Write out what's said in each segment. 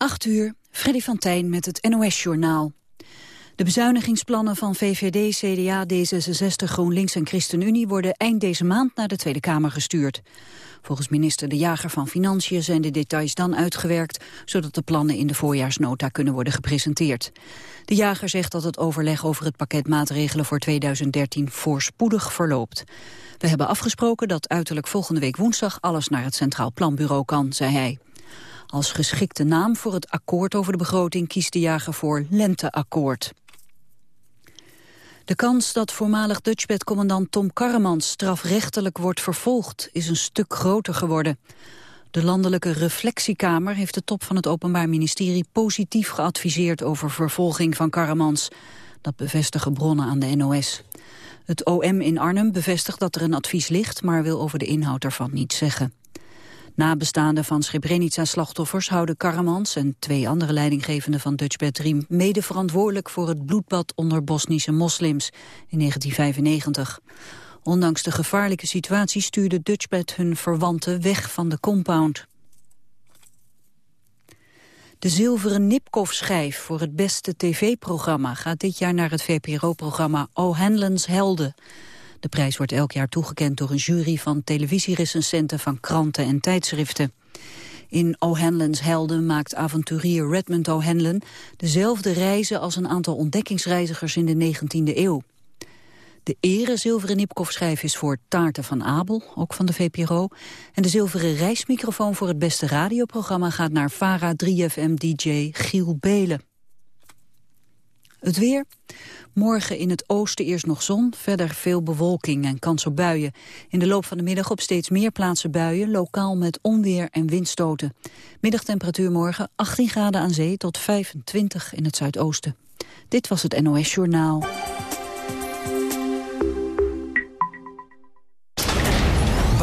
8 uur, Freddy van Tijn met het NOS-journaal. De bezuinigingsplannen van VVD, CDA, D66, GroenLinks en ChristenUnie... worden eind deze maand naar de Tweede Kamer gestuurd. Volgens minister De Jager van Financiën zijn de details dan uitgewerkt... zodat de plannen in de voorjaarsnota kunnen worden gepresenteerd. De Jager zegt dat het overleg over het pakket maatregelen voor 2013 voorspoedig verloopt. We hebben afgesproken dat uiterlijk volgende week woensdag alles naar het Centraal Planbureau kan, zei hij. Als geschikte naam voor het akkoord over de begroting kiest de jager voor Lenteakkoord. De kans dat voormalig Dutchbed-commandant Tom Karremans strafrechtelijk wordt vervolgd is een stuk groter geworden. De Landelijke Reflectiekamer heeft de top van het Openbaar Ministerie positief geadviseerd over vervolging van Karremans. Dat bevestigen bronnen aan de NOS. Het OM in Arnhem bevestigt dat er een advies ligt, maar wil over de inhoud ervan niets zeggen. Nabestaanden van Srebrenica-slachtoffers houden Karamans en twee andere leidinggevenden van Dutchbed Riem mede verantwoordelijk voor het bloedbad onder Bosnische moslims in 1995. Ondanks de gevaarlijke situatie stuurde Dutchbed hun verwanten weg van de compound. De zilveren Nipkoff-schijf voor het beste tv-programma gaat dit jaar naar het VPRO-programma O'Hanlon's Helden. De prijs wordt elk jaar toegekend door een jury van televisierecensenten van kranten en tijdschriften. In O'Hanlon's Helden maakt avonturier Redmond O'Hanlon dezelfde reizen als een aantal ontdekkingsreizigers in de 19e eeuw. De ere zilveren Nipkoff-schijf is voor Taarten van Abel, ook van de VPRO. En de zilveren reismicrofoon voor het beste radioprogramma gaat naar VARA 3FM-dj Giel Belen. Het weer. Morgen in het oosten eerst nog zon, verder veel bewolking en kans op buien. In de loop van de middag op steeds meer plaatsen buien, lokaal met onweer en windstoten. Middagtemperatuur morgen 18 graden aan zee tot 25 in het zuidoosten. Dit was het NOS Journaal.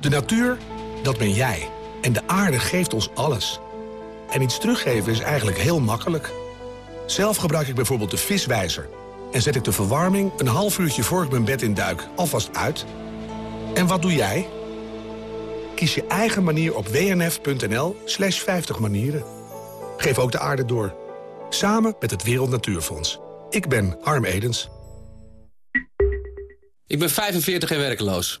De natuur, dat ben jij. En de aarde geeft ons alles. En iets teruggeven is eigenlijk heel makkelijk. Zelf gebruik ik bijvoorbeeld de viswijzer. En zet ik de verwarming een half uurtje voor ik mijn bed in duik alvast uit. En wat doe jij? Kies je eigen manier op wnf.nl slash 50 manieren. Geef ook de aarde door. Samen met het Wereld Natuurfonds. Ik ben Harm Edens. Ik ben 45 en werkloos.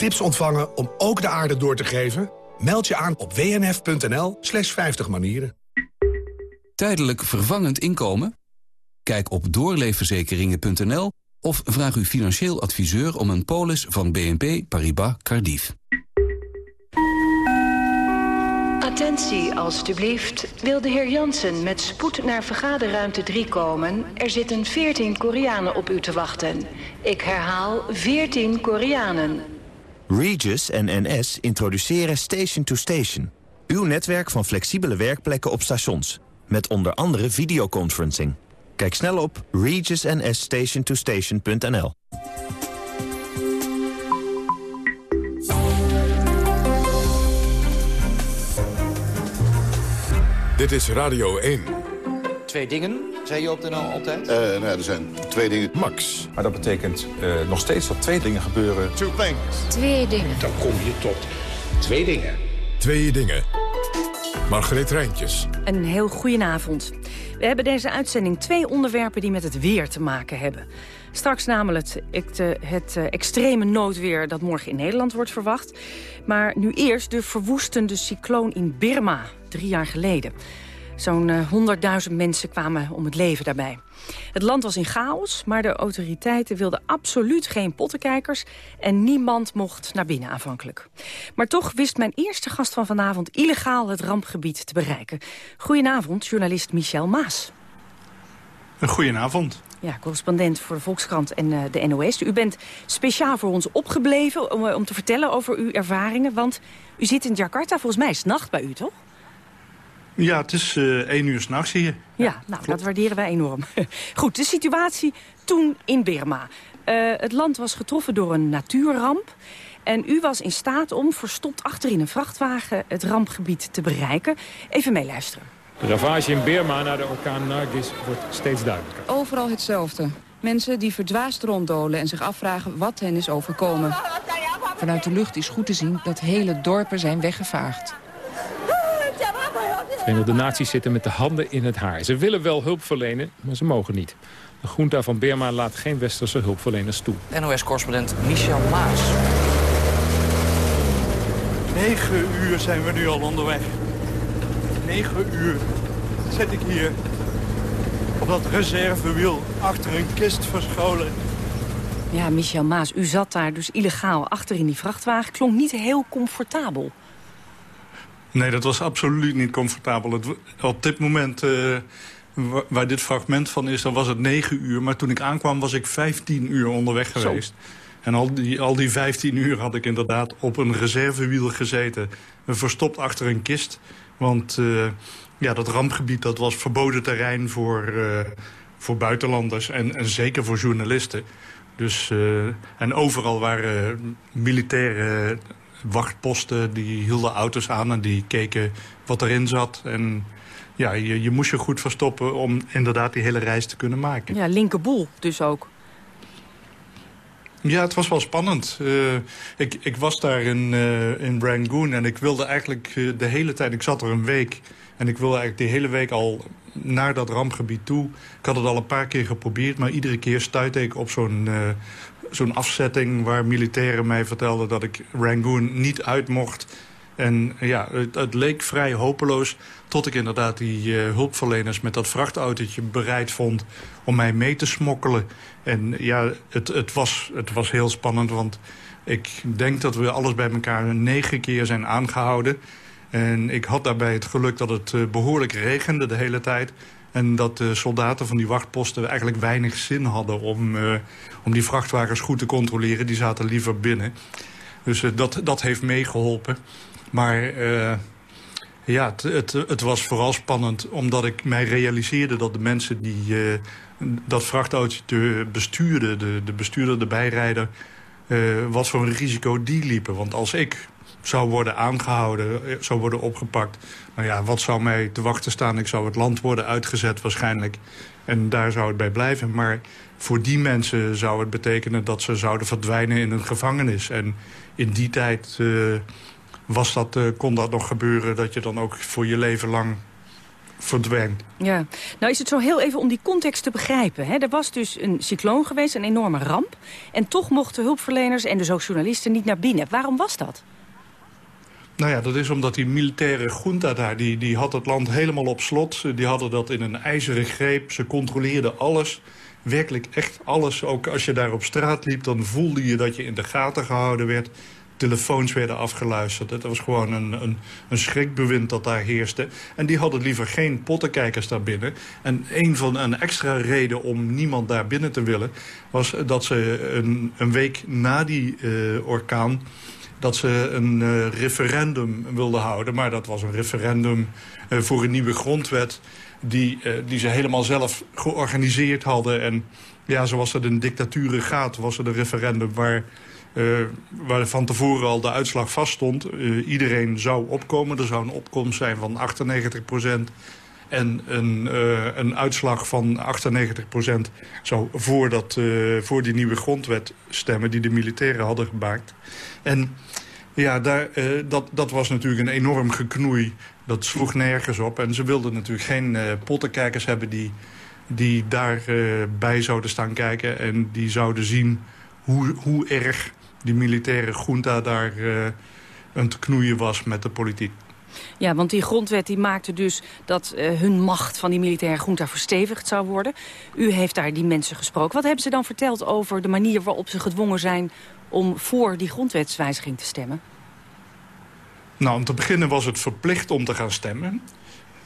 Tips ontvangen om ook de aarde door te geven? Meld je aan op wnf.nl slash 50 manieren. Tijdelijk vervangend inkomen? Kijk op doorleefverzekeringen.nl of vraag uw financieel adviseur om een polis van BNP Paribas Cardiff. Attentie, alstublieft. Wil de heer Jansen met spoed naar vergaderruimte 3 komen? Er zitten 14 Koreanen op u te wachten. Ik herhaal 14 Koreanen. Regis en NS introduceren Station to Station. Uw netwerk van flexibele werkplekken op stations. Met onder andere videoconferencing. Kijk snel op regisnsstationtostation.nl Dit is Radio 1. Twee dingen, zei je op de NL altijd? Uh, nou, er zijn twee dingen. Max. Maar dat betekent uh, nog steeds dat twee dingen gebeuren. Two things. Twee dingen. Dan kom je tot twee dingen. Twee dingen. Margreet Rijntjes. Een heel goedenavond. We hebben deze uitzending twee onderwerpen die met het weer te maken hebben. Straks namelijk het, het, het extreme noodweer dat morgen in Nederland wordt verwacht. Maar nu eerst de verwoestende cycloon in Birma, drie jaar geleden. Zo'n 100.000 mensen kwamen om het leven daarbij. Het land was in chaos, maar de autoriteiten wilden absoluut geen pottenkijkers... en niemand mocht naar binnen aanvankelijk. Maar toch wist mijn eerste gast van vanavond illegaal het rampgebied te bereiken. Goedenavond, journalist Michel Maas. Goedenavond. Ja, correspondent voor de Volkskrant en uh, de NOS. U bent speciaal voor ons opgebleven om, om te vertellen over uw ervaringen. Want u zit in Jakarta, volgens mij is nacht bij u, toch? Ja, het is uh, één uur s'nachts hier. Ja, ja nou, dat waarderen wij enorm. Goed, de situatie toen in Burma. Uh, het land was getroffen door een natuurramp. En u was in staat om, verstopt achterin een vrachtwagen... het rampgebied te bereiken. Even meeluisteren. De ravage in Burma na de orkaan Nargis wordt steeds duidelijker. Overal hetzelfde. Mensen die verdwaasd ronddolen en zich afvragen wat hen is overkomen. Vanuit de lucht is goed te zien dat hele dorpen zijn weggevaagd. De Verenigde Naties zitten met de handen in het haar. Ze willen wel hulp verlenen, maar ze mogen niet. De junta van Burma laat geen westerse hulpverleners toe. NOS-correspondent Michel Maas. Negen uur zijn we nu al onderweg. Negen uur zit ik hier op dat reservewiel achter een kist verscholen. Ja, Michel Maas, u zat daar dus illegaal achter in die vrachtwagen. Klonk niet heel comfortabel. Nee, dat was absoluut niet comfortabel. Het, op dit moment, uh, waar dit fragment van is, dan was het negen uur. Maar toen ik aankwam was ik 15 uur onderweg geweest. Zo. En al die, al die 15 uur had ik inderdaad op een reservewiel gezeten. Verstopt achter een kist. Want uh, ja, dat rampgebied dat was verboden terrein voor, uh, voor buitenlanders. En, en zeker voor journalisten. Dus, uh, en overal waren militaire wachtposten. Die hielden auto's aan en die keken wat erin zat. En ja, je, je moest je goed verstoppen om inderdaad die hele reis te kunnen maken. Ja, linkerboel dus ook. Ja, het was wel spannend. Uh, ik, ik was daar in, uh, in Rangoon en ik wilde eigenlijk uh, de hele tijd... Ik zat er een week en ik wilde eigenlijk de hele week al naar dat rampgebied toe. Ik had het al een paar keer geprobeerd, maar iedere keer stuitte ik op zo'n zo'n afzetting... waar militairen mij vertelden dat ik Rangoon niet uit mocht... En ja, het, leek vrij hopeloos tot ik inderdaad die uh, hulpverleners met dat vrachtautootje bereid vond om mij mee te smokkelen. En ja, het, het, was, het was heel spannend, want ik denk dat we alles bij elkaar negen keer zijn aangehouden. En ik had daarbij het geluk dat het uh, behoorlijk regende de hele tijd. En dat de soldaten van die wachtposten eigenlijk weinig zin hadden om, uh, om die vrachtwagens goed te controleren. Die zaten liever binnen. Dus uh, dat, dat heeft meegeholpen. Maar uh, ja, het, het, was vooral spannend omdat ik mij realiseerde dat de mensen die dat vrachtautootje bestuurden, de, de bestuurder, de bijrijder, wat voor een risico die liepen. Want als ik zou worden aangehouden, zou worden opgepakt, nou ja, wat zou mij te wachten staan? Ik zou het land worden uitgezet waarschijnlijk. En daar zou het bij blijven. Maar voor die mensen zou het betekenen dat ze zouden verdwijnen in een gevangenis. En in die tijd was dat, uh, kon dat nog gebeuren dat je dan ook voor je leven lang verdwijnt. Ja, nou is het zo heel even om die context te begrijpen. Hè? Er was dus een cycloon geweest, een enorme ramp. En toch mochten hulpverleners en dus ook journalisten niet naar binnen. Waarom was dat? Nou ja, dat is omdat die militaire junta daar, die, die had het land helemaal op slot. Die hadden dat in een ijzeren greep. Ze controleerden alles. Werkelijk echt alles. Ook als je daar op straat liep, dan voelde je dat je in de gaten gehouden werd telefoons werden afgeluisterd. Het was gewoon een, een, een schrikbewind dat daar heerste. En die hadden liever geen pottenkijkers daar binnen. En een van een extra reden om niemand daar binnen te willen... was dat ze een, een week na die uh, orkaan dat ze een uh, referendum wilden houden. Maar dat was een referendum uh, voor een nieuwe grondwet... Die, uh, die ze helemaal zelf georganiseerd hadden. En ja, zoals het in dictaturen gaat, was het een referendum... waar waar van tevoren al de uitslag vaststond. Iedereen zou opkomen. Er zou een opkomst zijn van 98 procent. En een, uh, een uitslag van 98 procent zou voor, dat, voor die nieuwe grondwet stemmen... die de militairen hadden gemaakt. En ja, daar, dat, dat was natuurlijk een enorm geknoei. Dat sloeg nergens op. En ze wilden natuurlijk geen pottenkijkers hebben... die, die daarbij zouden staan kijken en die zouden zien hoe, hoe erg die militaire junta daar een te knoeien was met de politiek. Ja, want die grondwet die maakte dus dat uh, hun macht van die militaire junta verstevigd zou worden. U heeft daar die mensen gesproken. Wat hebben ze dan verteld over de manier waarop ze gedwongen zijn om voor die grondwetswijziging te stemmen? Nou, om te beginnen was het verplicht om te gaan stemmen.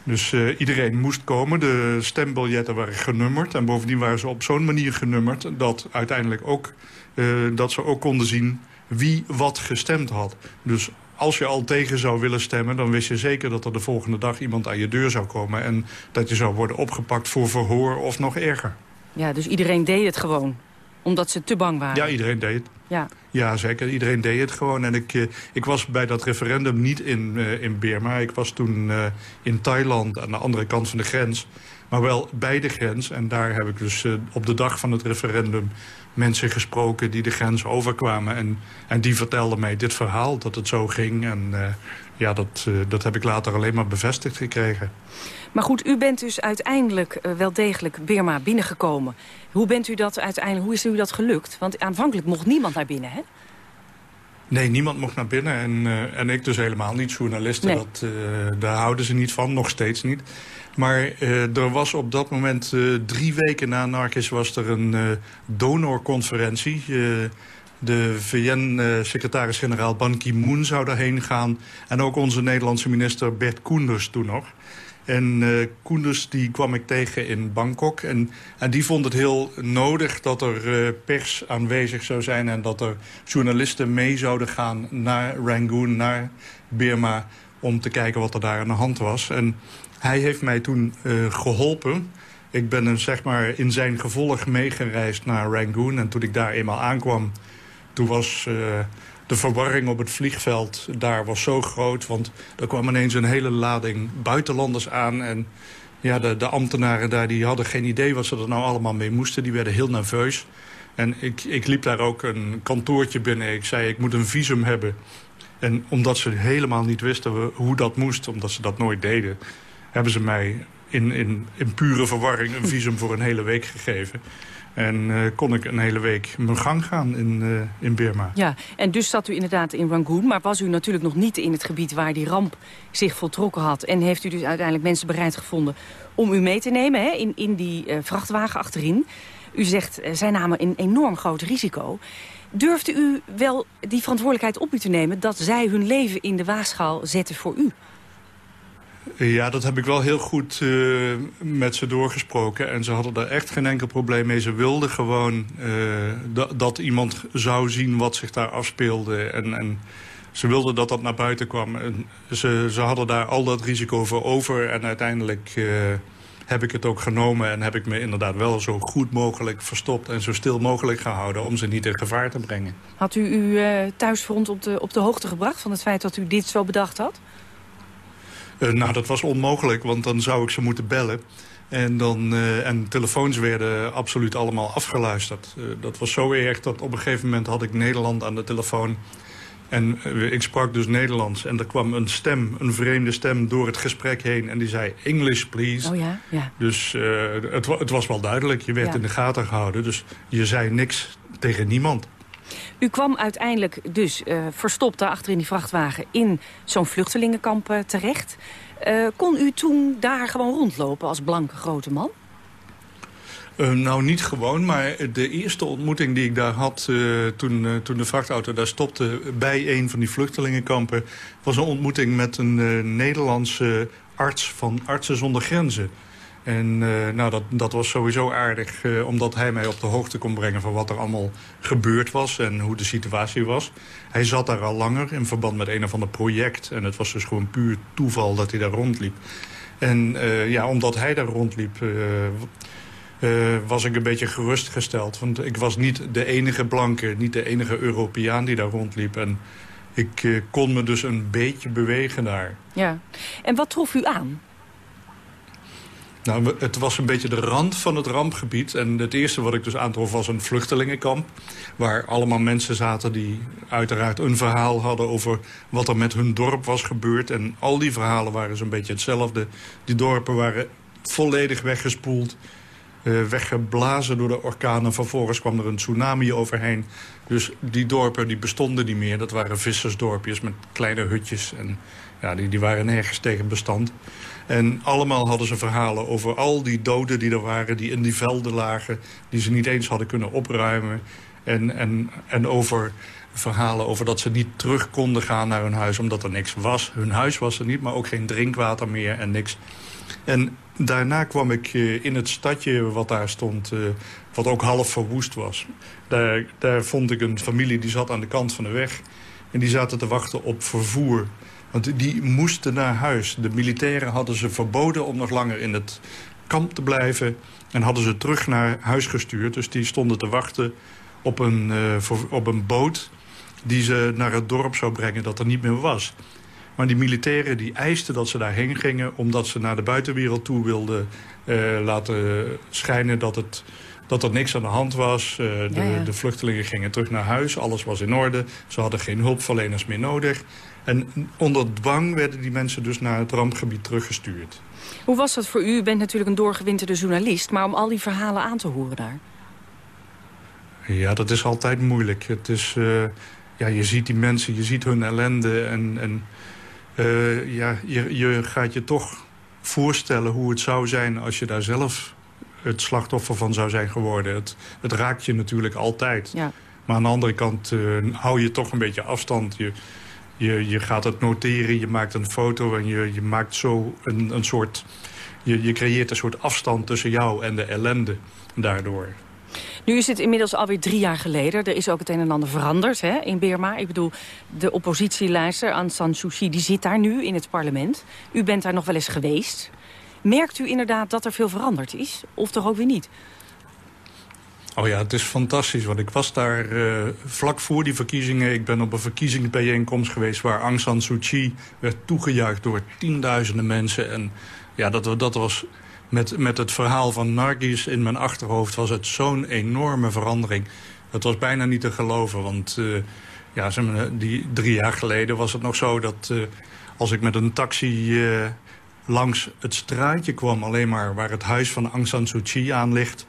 Dus uh, iedereen moest komen. De stembiljetten waren genummerd. En bovendien waren ze op zo'n manier genummerd... dat uiteindelijk ook, uh, dat ze ook konden zien wie wat gestemd had. Dus als je al tegen zou willen stemmen... dan wist je zeker dat er de volgende dag iemand aan je deur zou komen... en dat je zou worden opgepakt voor verhoor of nog erger. Ja, dus iedereen deed het gewoon? Omdat ze te bang waren? Ja, iedereen deed het. Ja, ja zeker. Iedereen deed het gewoon. En ik, ik was bij dat referendum niet in, uh, in Burma. Ik was toen uh, in Thailand aan de andere kant van de grens. Maar wel bij de grens. En daar heb ik dus uh, op de dag van het referendum mensen gesproken die de grens overkwamen. En, en die vertelden mij dit verhaal, dat het zo ging. En uh, ja, dat, uh, dat heb ik later alleen maar bevestigd gekregen. Maar goed, u bent dus uiteindelijk wel degelijk Birma binnengekomen. Hoe bent u dat uiteindelijk, hoe is u dat gelukt? Want aanvankelijk mocht niemand naar binnen, hè? Nee, niemand mocht naar binnen. En, uh, en ik dus helemaal niet. Journalisten, nee. dat, uh, daar houden ze niet van. Nog steeds niet. Maar uh, er was op dat moment, drie weken na Narkis... was er een donorconferentie. de VN-secretaris-generaal Ban Ki-moon zou daarheen gaan. En ook onze Nederlandse minister Bert Koenders toen nog. En uh, Koenders die kwam ik tegen in Bangkok. En, en die vond het heel nodig dat er uh, pers aanwezig zou zijn... en dat er journalisten mee zouden gaan naar Rangoon, naar Burma... om te kijken wat er daar aan de hand was. En hij heeft mij toen uh, geholpen. Ik ben hem zeg maar in zijn gevolg meegereisd naar Rangoon. En toen ik daar eenmaal aankwam, toen was de verwarring op het vliegveld daar was zo groot. Want er kwam ineens een hele lading buitenlanders aan. En ja, de, de ambtenaren daar die hadden geen idee wat ze er nou allemaal mee moesten. Die werden heel nerveus. En ik, ik liep daar ook een kantoortje binnen. Ik zei, ik moet een visum hebben. En omdat ze helemaal niet wisten hoe dat moest, omdat ze dat nooit deden... hebben ze mij in, in, in pure verwarring een visum voor een hele week gegeven. En uh, kon ik een hele week mijn gang gaan in, uh, in Burma. Ja, en dus zat u inderdaad in Rangoon. Maar was u natuurlijk nog niet in het gebied waar die ramp zich voltrokken had. En heeft u dus uiteindelijk mensen bereid gevonden om u mee te nemen hè, in, in die uh, vrachtwagen achterin. U zegt, zij namen een enorm groot risico. Durfde u wel die verantwoordelijkheid op u te nemen... dat zij hun leven in de waagschaal zetten voor u? Ja, dat heb ik wel heel goed uh, met ze doorgesproken. En ze hadden daar echt geen enkel probleem mee. Ze wilden gewoon uh, dat iemand zou zien wat zich daar afspeelde. En, en ze wilden dat dat naar buiten kwam. Ze, ze hadden daar al dat risico voor over. En uiteindelijk uh, heb ik het ook genomen. En heb ik me inderdaad wel zo goed mogelijk verstopt. En zo stil mogelijk gehouden om ze niet in gevaar te brengen. Had u uw thuisfront op de, op de hoogte gebracht van het feit dat u dit zo bedacht had? Uh, nou, dat was onmogelijk, want dan zou ik ze moeten bellen. En, dan, uh, en telefoons werden absoluut allemaal afgeluisterd. Uh, dat was zo erg dat op een gegeven moment had ik Nederland aan de telefoon. En ik sprak dus Nederlands. En er kwam een stem, een vreemde stem, door het gesprek heen. En die zei, English please. Oh ja, ja. Dus het, het, was wel duidelijk. Je werd ja. in de gaten gehouden. Dus je zei niks tegen niemand. U kwam uiteindelijk dus uh, verstopt achter in die vrachtwagen... in zo'n vluchtelingenkamp uh, terecht. Uh, kon u toen daar gewoon rondlopen als blanke grote man? Nou, niet gewoon, maar de eerste ontmoeting die ik daar had... Toen, toen de vrachtauto daar stopte bij een van die vluchtelingenkampen... was een ontmoeting met een Nederlandse arts van Artsen zonder Grenzen. En uh, nou, dat, dat was sowieso aardig, uh, omdat hij mij op de hoogte kon brengen... van wat er allemaal gebeurd was en hoe de situatie was. Hij zat daar al langer in verband met een of ander project. En het was dus gewoon puur toeval dat hij daar rondliep. En uh, ja, omdat hij daar rondliep... was ik een beetje gerustgesteld. Want ik was niet de enige blanke, niet de enige Europeaan die daar rondliep. En ik kon me dus een beetje bewegen daar. Ja. En wat trof u aan? Nou, het was een beetje de rand van het rampgebied. En het eerste wat ik dus aantrof was een vluchtelingenkamp. Waar allemaal mensen zaten die uiteraard een verhaal hadden... over wat er met hun dorp was gebeurd. En al die verhalen waren zo'n beetje hetzelfde. Die dorpen waren volledig weggespoeld. uh, weggeblazen door de orkaan. En vervolgens kwam er een tsunami overheen. Dus die dorpen die bestonden niet meer. Dat waren vissersdorpjes met kleine hutjes. En ja, die, die waren nergens tegen bestand. En allemaal hadden ze verhalen over al die doden die er waren... die in die velden lagen, die ze niet eens hadden kunnen opruimen. En, en, en over verhalen over dat ze niet terug konden gaan naar hun huis... omdat er niks was. Hun huis was er niet, maar ook geen drinkwater meer en niks. En daarna kwam ik eh, in het stadje wat daar stond... Eh, wat ook half verwoest was. Daar, daar vond ik een familie die zat aan de kant van de weg... en die zaten te wachten op vervoer. Want die moesten naar huis. De militairen hadden ze verboden om nog langer in het kamp te blijven... en hadden ze terug naar huis gestuurd. Dus die stonden te wachten op een, uh, op een boot die ze naar het dorp zou brengen dat er niet meer was. Maar die militairen die eisten dat ze daarheen gingen... omdat ze naar de buitenwereld toe wilden uh, laten schijnen dat, het, dat er niks aan de hand was. Uh, de, ja, ja. de, vluchtelingen gingen terug naar huis, alles was in orde. Ze hadden geen hulpverleners meer nodig. En onder dwang werden die mensen dus naar het rampgebied teruggestuurd. Hoe was dat voor u? U bent natuurlijk een doorgewinterde journalist... maar om al die verhalen aan te horen daar? Ja, dat is altijd moeilijk. Het is, uh, ja, je ziet die mensen, je ziet hun ellende... en, en uh, ja, je, je gaat je toch voorstellen hoe het zou zijn... als je daar zelf het slachtoffer van zou zijn geworden. Het, het raakt je natuurlijk altijd. Ja. Maar aan de andere kant uh, hou je toch een beetje afstand. Je, je, je gaat het noteren, je maakt een foto en je, je maakt zo een, een soort... Je, je creëert een soort afstand tussen jou en de ellende daardoor. Nu is het inmiddels alweer drie jaar geleden. Er is ook het een en ander veranderd hè, in Burma. Ik bedoel, de oppositielijster Aung San Suu Kyi die zit daar nu in het parlement. U bent daar nog wel eens geweest. Merkt u inderdaad dat er veel veranderd is? Of toch ook weer niet? Oh ja, het is fantastisch, want ik was daar uh, vlak voor die verkiezingen... ik ben op een verkiezingsbijeenkomst geweest... waar Aung San Suu Kyi werd toegejuicht door tienduizenden mensen. En ja, dat, dat was met, met het verhaal van Nargis in mijn achterhoofd... was het zo'n enorme verandering. Het was bijna niet te geloven, want uh, ja, die, drie jaar geleden was het nog zo... dat uh, als ik met een taxi langs het straatje kwam... alleen maar waar het huis van Aung San Suu Kyi aan ligt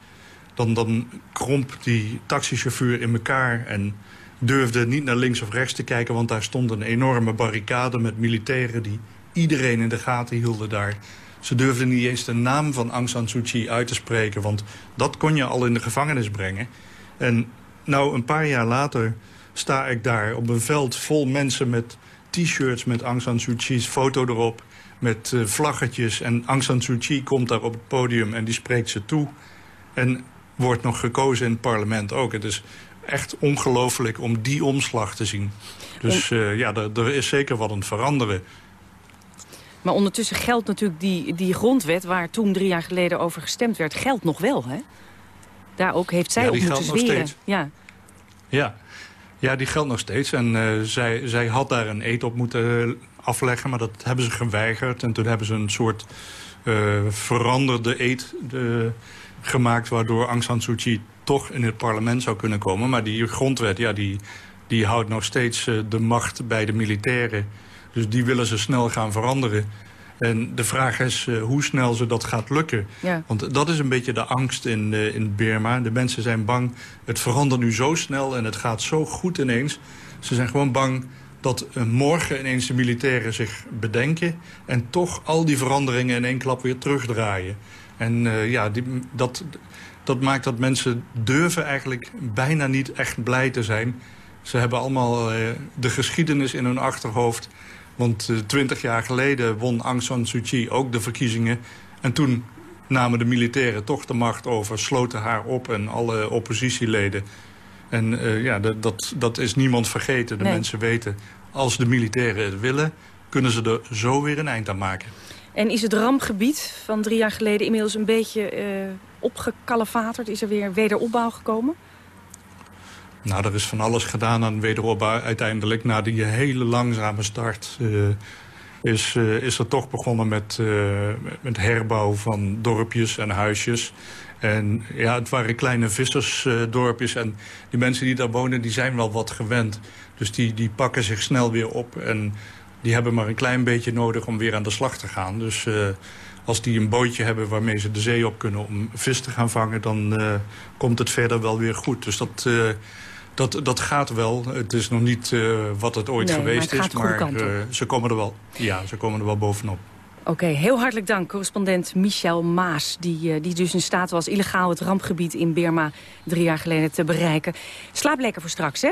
dan, kromp die taxichauffeur in elkaar en durfde niet naar links of rechts te kijken... want daar stond een enorme barricade met militairen die iedereen in de gaten hielden daar. Ze durfden niet eens de naam van Aung San Suu Kyi uit te spreken... want dat kon je al in de gevangenis brengen. En nou, een paar jaar later sta ik daar op een veld vol mensen met t-shirts... met Aung San Suu Kyi's foto erop, met uh, vlaggetjes. En Aung San Suu Kyi komt daar op het podium en die spreekt ze toe... En wordt nog gekozen in het parlement ook. Het is echt ongelooflijk om die omslag te zien. Dus uh, ja, er, er, is zeker wat aan het veranderen. Maar ondertussen geldt natuurlijk die, die grondwet... waar toen drie jaar geleden over gestemd werd, geldt nog wel, hè? Daar ook heeft zij ja, op moeten zweren. Ja. ja. Ja, die geldt nog steeds. En uh, zij, zij had daar een eet op moeten afleggen, maar dat hebben ze geweigerd. En toen hebben ze een soort uh, veranderde eet gemaakt... waardoor Aung San Suu Kyi toch in het parlement zou kunnen komen. Maar die grondwet, ja, die, die houdt nog steeds uh, de macht bij de militairen. Dus die willen ze snel gaan veranderen. En de vraag is uh, hoe snel ze dat gaat lukken. Ja. Want dat is een beetje de angst in, uh, in Burma. De mensen zijn bang, het verandert nu zo snel en het gaat zo goed ineens. Ze zijn gewoon bang dat uh, morgen ineens de militairen zich bedenken... en toch al die veranderingen in één klap weer terugdraaien. En uh, ja, die, dat, dat maakt dat mensen durven eigenlijk bijna niet echt blij te zijn. Ze hebben allemaal uh, de geschiedenis in hun achterhoofd. Want uh, twintig jaar geleden won Aung San Suu Kyi ook de verkiezingen. En toen namen de militairen toch de macht over, sloten haar op en alle oppositieleden. En uh, ja, dat, dat, dat is niemand vergeten. De nee. mensen weten, als de militairen het willen... kunnen ze er zo weer een eind aan maken. En is het rampgebied van drie jaar geleden inmiddels een beetje uh, opgekalefaterd? Is er weer wederopbouw gekomen? Nou, er is van alles gedaan aan wederopbouw. Uiteindelijk, na die hele langzame start... Uh, is, uh, is er toch begonnen met, met herbouw van dorpjes en huisjes. En ja, het waren kleine vissersdorpjes. en die mensen die daar wonen, die zijn wel wat gewend. Dus die, die pakken zich snel weer op. En die hebben maar een klein beetje nodig om weer aan de slag te gaan. Dus uh, als die een bootje hebben waarmee ze de zee op kunnen om vis te gaan vangen... dan uh, komt het verder wel weer goed. Dus dat, uh, dat, dat gaat wel. Het is nog niet wat het ooit nee, geweest maar is, maar ze, komen er wel, ja, ze komen er wel bovenop. Oké, okay, heel hartelijk dank, correspondent Michel Maas... Die, die dus in staat was illegaal het rampgebied in Birma drie jaar geleden te bereiken. Slaap lekker voor straks, hè?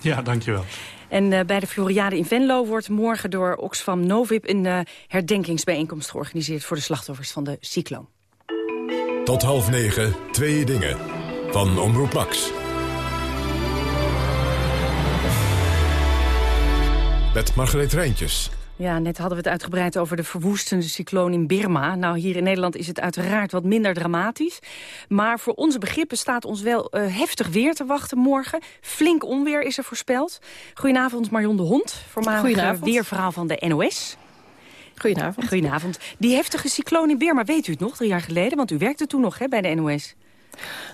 Ja, dankjewel. En uh, bij de Floriade in Venlo wordt morgen door Oxfam Novib... een uh, herdenkingsbijeenkomst georganiseerd voor de slachtoffers van de cycloon. Tot half negen, twee dingen. Van Omroep Max. Met Margreet Rijntjes. Ja, net hadden we het uitgebreid over de verwoestende cycloon in Birma. Nou, hier in Nederland is het uiteraard wat minder dramatisch. Maar voor onze begrippen staat ons wel uh, heftig weer te wachten morgen. Flink onweer is er voorspeld. Goedenavond Marion de Hond, voormalig weerverhaal van de NOS. Goedenavond. Goedenavond. Die heftige cycloon in Birma, weet u het nog, drie jaar geleden? Want u werkte toen nog hè, bij de NOS.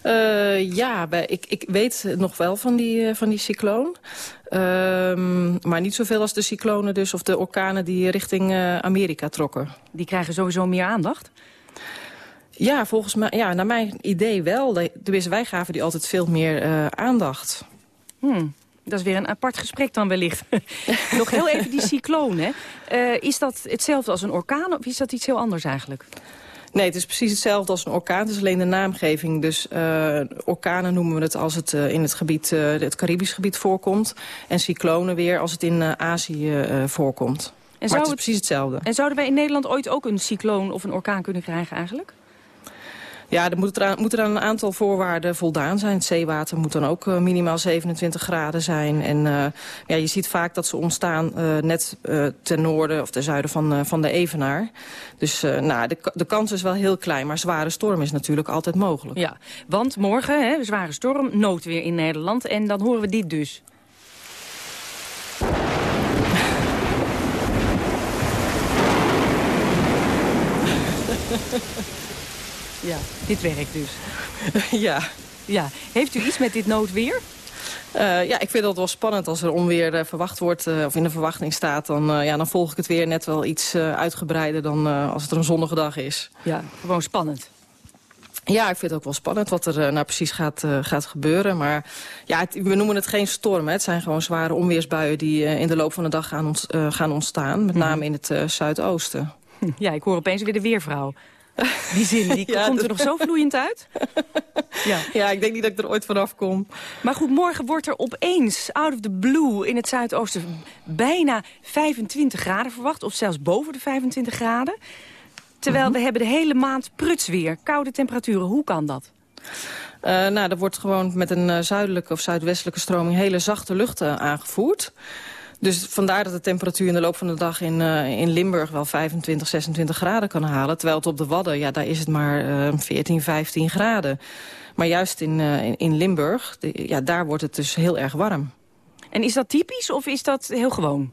Uh, ja, ik, ik weet nog wel van die, van die cycloon. Uh, maar niet zoveel als de cyclonen dus, of de orkanen die richting uh, Amerika trokken. Die krijgen sowieso meer aandacht? Ja, volgens mij, ja, naar mijn idee wel. De, wij gaven die altijd veel meer uh, aandacht. Hmm. Dat is weer een apart gesprek dan wellicht. Nog heel even die cycloon, hè. is dat hetzelfde als een orkaan of is dat iets heel anders eigenlijk? Nee, het is precies hetzelfde als een orkaan. Het is alleen de naamgeving. Dus uh, orkanen noemen we het als het uh, in het, gebied, uh, het Caribisch gebied voorkomt. En cyclonen weer als het in Azië voorkomt. En maar het is precies hetzelfde. En zouden wij in Nederland ooit ook een cycloon of een orkaan kunnen krijgen eigenlijk? Ja, er moet er, aan, moet er aan een aantal voorwaarden voldaan zijn. Het zeewater moet dan ook uh, minimaal 27 graden zijn. En uh, ja, je ziet vaak dat ze ontstaan uh, net ten noorden of ten zuiden van, van de Evenaar. Dus nou, de, de kans is wel heel klein, maar zware storm is natuurlijk altijd mogelijk. Ja, want morgen, hè, zware storm, noodweer in Nederland. En dan horen we dit dus. Ja, dit werkt dus. ja. ja. Heeft u iets met dit noodweer? Uh, ja, ik vind dat wel spannend als er onweer uh, verwacht wordt, uh, of in de verwachting staat. Dan, ja, dan volg ik het weer net wel iets uitgebreider dan als het er een zonnige dag is. Ja, gewoon spannend. Ja, ik vind het ook wel spannend wat er nou precies gaat, gaat gebeuren. Maar ja, het, we noemen het geen storm. Hè. Het zijn gewoon zware onweersbuien die in de loop van de dag gaan, ont, gaan ontstaan. Met name in het zuidoosten. Ja, ik hoor opeens weer de weervrouw. Die zin, die ja, komt er nog zo vloeiend uit. ja. ja, ik denk niet dat ik er ooit vanaf kom. Maar goed, morgen wordt er opeens, out of the blue, in het zuidoosten... bijna 25 graden verwacht, of zelfs boven de 25 graden. Terwijl mhm. we hebben de hele maand prutsweer, koude temperaturen. Hoe kan dat? Uh, nou, er wordt gewoon met een uh, zuidelijke of zuidwestelijke stroming... hele zachte lucht uh, aangevoerd. Dus vandaar dat de temperatuur in de loop van de dag in, uh, in Limburg wel 25, 26 graden kan halen. Terwijl het op de Wadden, ja, daar is het maar uh, 14, 15 graden. Maar juist in, uh, in, Limburg, ja, daar wordt het dus heel erg warm. En is dat typisch of is dat heel gewoon?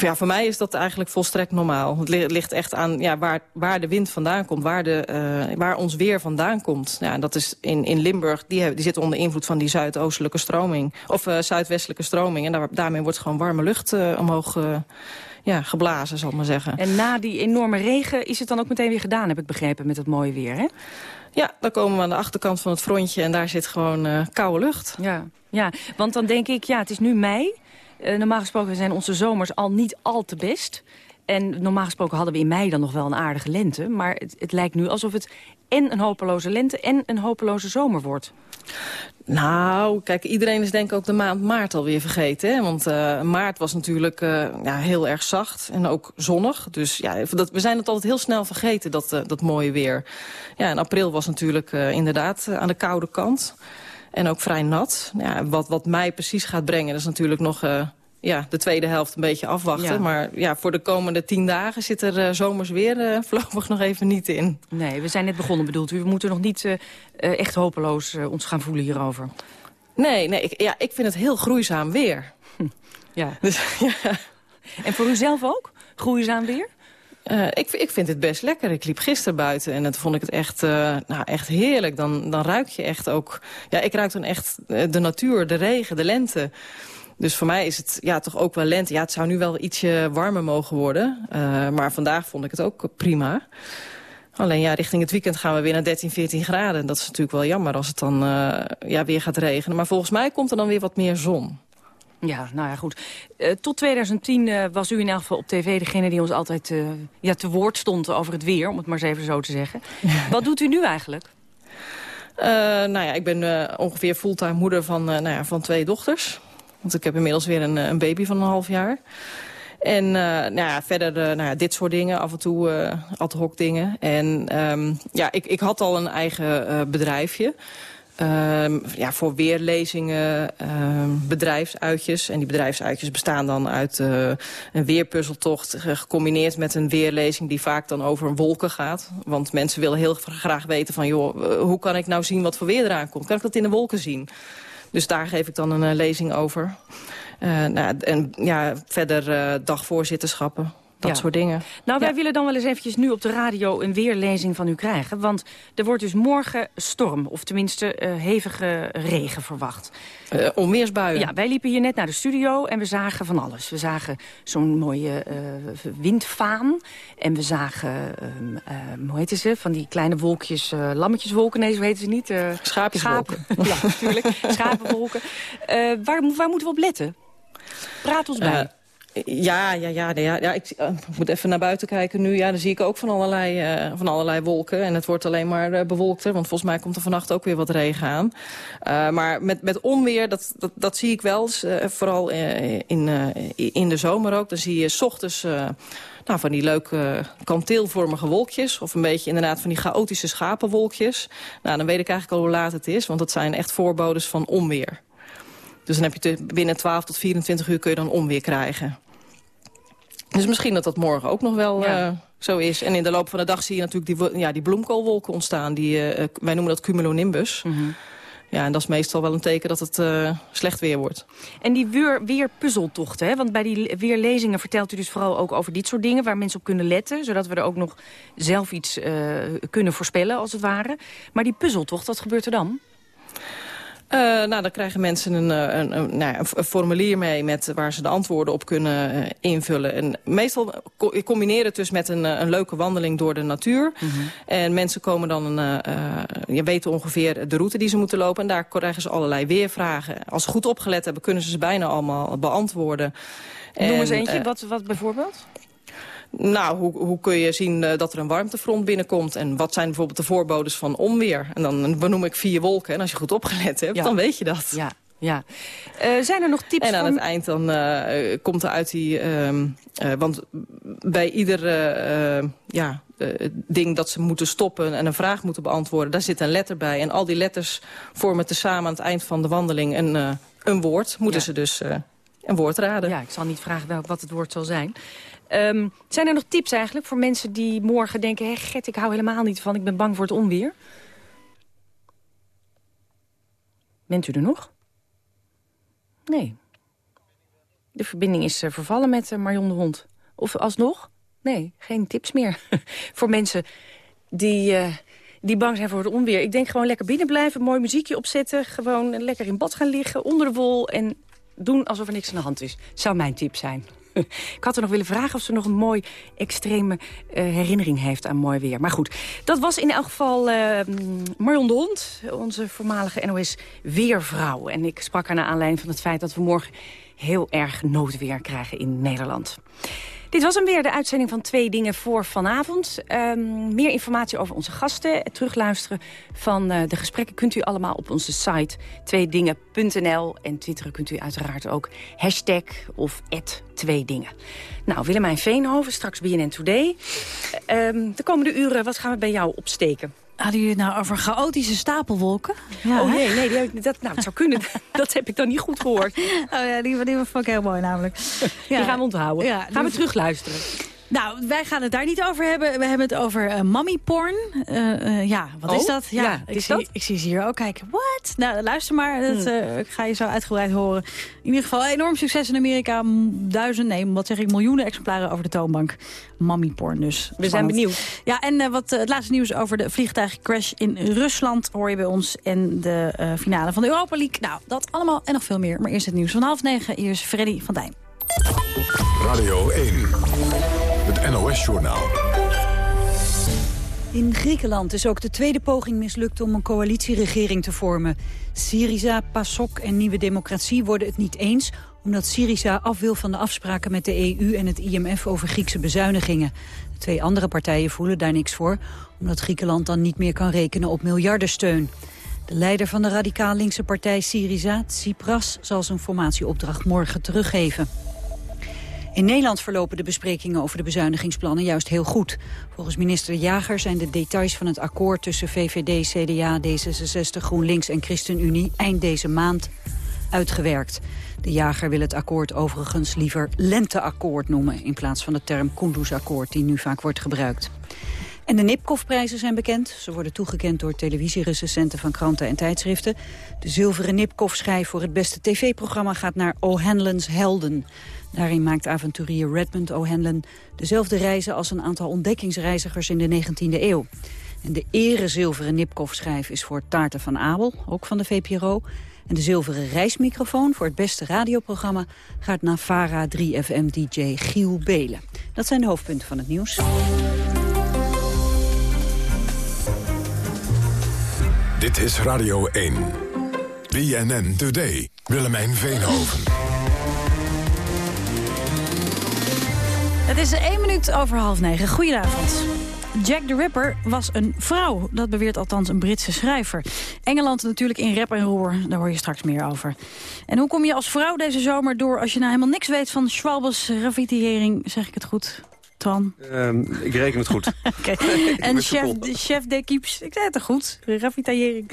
Ja, voor mij is dat eigenlijk volstrekt normaal. Het ligt echt aan ja, waar, waar de wind vandaan komt, waar, de, uh, waar ons weer vandaan komt. Ja, dat is in, in Limburg, die, die zit onder invloed van die zuidoostelijke stroming. Of uh, zuidwestelijke stroming. En daar, daarmee wordt gewoon warme lucht uh, omhoog ja, geblazen, zal ik maar zeggen. En na die enorme regen is het dan ook meteen weer gedaan, heb ik begrepen, met het mooie weer, hè? Ja, dan komen we aan de achterkant van het frontje en daar zit gewoon koude lucht. Ja, ja, want dan denk ik, ja, het is nu mei. Uh, normaal gesproken zijn onze zomers al niet al te best. En normaal gesproken hadden we in mei dan nog wel een aardige lente. Maar het, het lijkt nu alsof het en een hopeloze lente en een hopeloze zomer wordt. Nou, kijk, iedereen is denk ik ook de maand maart alweer vergeten. Hè? Want uh, maart was natuurlijk ja, heel erg zacht en ook zonnig. Dus ja, dat, we zijn het altijd heel snel vergeten, dat, dat mooie weer. Ja, en april was natuurlijk inderdaad aan de koude kant. En ook vrij nat. Ja, wat, wat mei precies gaat brengen, dat is natuurlijk nog uh, ja, de tweede helft een beetje afwachten. Maar ja, voor de komende tien dagen zit er uh, zomers weer uh, voorlopig nog even niet in. Nee, we zijn net begonnen bedoelt u. We moeten nog niet echt hopeloos ons gaan voelen hierover. Nee, nee ik, ja, ik vind het heel groeizaam weer. Hm. Ja. Dus, ja. En voor u zelf ook? Groeizaam weer? Uh, ik, ik vind het best lekker. Ik liep gisteren buiten en dat vond ik het echt, uh, nou, echt heerlijk. Dan, dan ruik je echt ook... Ja, ik ruik dan echt uh, de natuur, de regen, de lente. Dus voor mij is het ja, toch ook wel lente. Ja, het zou nu wel ietsje warmer mogen worden. Maar vandaag vond ik het ook prima. Alleen ja, richting het weekend gaan we weer naar 13, 14 graden. Dat is natuurlijk wel jammer als het dan ja, weer gaat regenen. Maar volgens mij komt er dan weer wat meer zon. Ja, nou ja, goed. Uh, tot 2010 uh, was u in elk geval op tv degene die ons altijd uh, ja, te woord stond over het weer, om het maar eens even zo te zeggen. Wat doet u nu eigenlijk? nou ja, ik ben ongeveer fulltime moeder van, nou ja, van twee dochters. Want ik heb inmiddels weer een, een baby van een half jaar. En uh, nou ja, verder uh, nou ja, dit soort dingen, af en toe uh, ad hoc dingen. En um, ja, ik, ik had al een eigen bedrijfje. Um, ja, voor weerlezingen, um, bedrijfsuitjes. En die bedrijfsuitjes bestaan dan uit uh, een weerpuzzeltocht... gecombineerd met een weerlezing die vaak dan over wolken gaat. Want mensen willen heel graag weten van... joh, hoe kan ik nou zien wat voor weer eraan komt? Kan ik dat in de wolken zien? Dus daar geef ik dan een lezing over. Nou, en ja, verder dagvoorzitterschappen. Dat ja. soort dingen. Nou, wij ja. willen dan wel eens eventjes nu op de radio een weerlezing van u krijgen. Want er wordt dus morgen storm, of tenminste uh, hevige regen verwacht. Uh, onweersbuien. Ja, wij liepen hier net naar de studio en we zagen van alles. We zagen zo'n mooie uh, windvaan. En we zagen, uh, hoe heet ze, van die kleine wolkjes, lammetjeswolken. Nee, zo heten ze niet. Schaapjeswolken. Schapen. ja, natuurlijk. Schapenwolken. waar, waar moeten we op letten? Praat ons bij. Ja, ja, ja, ja, ja ik, uh, ik, moet even naar buiten kijken nu. Ja, dan zie ik ook van allerlei, uh, van allerlei wolken. En het wordt alleen maar uh, bewolkter. Want volgens mij komt er vannacht ook weer wat regen aan. maar met, met onweer, dat, dat, dat zie ik wel. vooral in, in de zomer ook. Dan zie je s ochtends nou, van die leuke kanteelvormige wolkjes. Of een beetje inderdaad van die chaotische schapenwolkjes. Nou, dan weet ik eigenlijk al hoe laat het is. Want dat zijn echt voorbodes van onweer. Dus dan heb je binnen 12 tot 24 uur kun je dan onweer krijgen. Dus misschien dat dat morgen ook nog wel ja. uh, zo is. En in de loop van de dag zie je natuurlijk die, ja, die bloemkoolwolken ontstaan. Die, uh, wij noemen dat cumulonimbus. Mm -hmm. Ja, en dat is meestal wel een teken dat het uh, slecht weer wordt. En die weer, weerpuzzeltochten, hè? want bij die weerlezingen vertelt u dus vooral ook over dit soort dingen... waar mensen op kunnen letten, zodat we er ook nog zelf iets kunnen voorspellen, als het ware. Maar die puzzeltocht, wat gebeurt er dan? Uh, nou, dan krijgen mensen een, een, een, nou, een, formulier mee met waar ze de antwoorden op kunnen uh, invullen. En meestal co combineren het dus met een, een leuke wandeling door de natuur. Mm -hmm. En mensen komen dan, een, uh, je weet ongeveer de route die ze moeten lopen. En daar krijgen ze allerlei weervragen. Als ze goed opgelet hebben, kunnen ze ze bijna allemaal beantwoorden. Noem eens eentje, wat, wat bijvoorbeeld? Nou, hoe, hoe kun je zien uh, dat er een warmtefront binnenkomt? En wat zijn bijvoorbeeld de voorbodes van onweer? En dan benoem ik vier wolken. En als je goed opgelet hebt, ja. dan weet je dat. Ja. Ja. Uh, zijn er nog tips En aan het eind dan uh, komt er uit die... Uh, want bij ieder ja, ding dat ze moeten stoppen en een vraag moeten beantwoorden... daar zit een letter bij. En al die letters vormen tezamen aan het eind van de wandeling een, een woord. Moeten ja. ze dus een woord raden. Ja, ik zal niet vragen wat het woord zal zijn. Um, zijn er nog tips eigenlijk voor mensen die morgen denken... hé, get, ik hou helemaal niet van, ik ben bang voor het onweer? Bent u er nog? Nee. De verbinding is uh, vervallen met uh, Marion de Hond. Of alsnog? Nee, geen tips meer. voor mensen die, uh, die bang zijn voor het onweer. Ik denk gewoon lekker binnen blijven, mooi muziekje opzetten... gewoon lekker in bad gaan liggen, onder de wol... en doen alsof er niks aan de hand is. Zou mijn tip zijn. Ik had er nog willen vragen of ze nog een mooi extreme uh, herinnering heeft aan mooi weer. Maar goed, dat was in elk geval uh, Marion de Hond, onze voormalige NOS-weervrouw. En ik sprak haar naar aanleiding van het feit dat we morgen heel erg noodweer krijgen in Nederland. Dit was hem weer, de uitzending van Twee Dingen voor vanavond. Um, meer informatie over onze gasten, terugluisteren van uh, de gesprekken... kunt u allemaal op onze site tweedingen.nl. En twitteren kunt u uiteraard ook hashtag of tweedingen. Nou, Willemijn Veenhoven, straks BNN Today. Um, de komende uren, wat gaan we bij jou opsteken? Hadden jullie het nou over chaotische stapelwolken? Ja, oh nee, nee die dat, nou, het zou kunnen. dat heb ik dan niet goed gehoord. Oh ja, die, die vond ik heel mooi namelijk. Ja. Die gaan we onthouden. Ja, gaan we terugluisteren. Nou, wij gaan het daar niet over hebben. We hebben het over uh, mommy porn. Uh, ja, wat oh, is dat? Ja, ja ik, is zie, dat? ik zie ze hier ook kijken. Wat? Nou, luister maar. Dat hmm. ik ga je zo uitgebreid horen. In ieder geval enorm succes in Amerika. Duizend, nee, wat zeg ik, miljoenen exemplaren over de toonbank. Mommy porn dus. We zijn benieuwd. Ja, en wat het laatste nieuws over de vliegtuigcrash in Rusland hoor je bij ons. En de finale van de Europa League. Nou, dat allemaal en nog veel meer. Maar eerst het nieuws van half negen. Hier is Freddy van Dijn. Radio 1, NOS-journaal. In Griekenland is ook de tweede poging mislukt om een coalitieregering te vormen. Syriza, PASOK en Nieuwe Democratie worden het niet eens... omdat Syriza af wil van de afspraken met de EU en het IMF over Griekse bezuinigingen. De twee andere partijen voelen daar niks voor... omdat Griekenland dan niet meer kan rekenen op miljardensteun. De leider van de radicaal linkse partij Syriza, Tsipras, zal zijn formatieopdracht morgen teruggeven. In Nederland verlopen de besprekingen over de bezuinigingsplannen juist heel goed. Volgens minister Jager zijn de details van het akkoord tussen VVD, CDA, D66, GroenLinks en ChristenUnie eind deze maand uitgewerkt. De jager wil het akkoord overigens liever lenteakkoord noemen... in plaats van de term Kunduz-akkoord die nu vaak wordt gebruikt. En de Nipkoff-prijzen zijn bekend. Ze worden toegekend door televisierecensenten van kranten en tijdschriften. De zilveren Nipkoff-schijf voor het beste tv-programma gaat naar O'Hanlon's Helden. Daarin maakt avonturier Redmond O'Hanlon dezelfde reizen als een aantal ontdekkingsreizigers in de 19e eeuw. En de ere zilveren Nipkoff-schijf is voor Taarten van Abel, ook van de VPRO. En de zilveren reismicrofoon voor het beste radioprogramma gaat naar VARA 3FM-dj Giel Belen. Dat zijn de hoofdpunten van het nieuws. Dit is Radio 1. BNN Today. Willemijn Veenhoven. Het is één minuut over half negen. Goedenavond. Jack the Ripper was een vrouw. Dat beweert althans een Britse schrijver. Engeland natuurlijk in rep en roer. Daar hoor je straks meer over. En hoe kom je als vrouw deze zomer door... als je nou helemaal niks weet van Schwalbes ravitering? Zeg ik het goed? Um, ik reken het goed. okay. en chef, de chef d'équipes, ik zei het er goed, ravitaillering.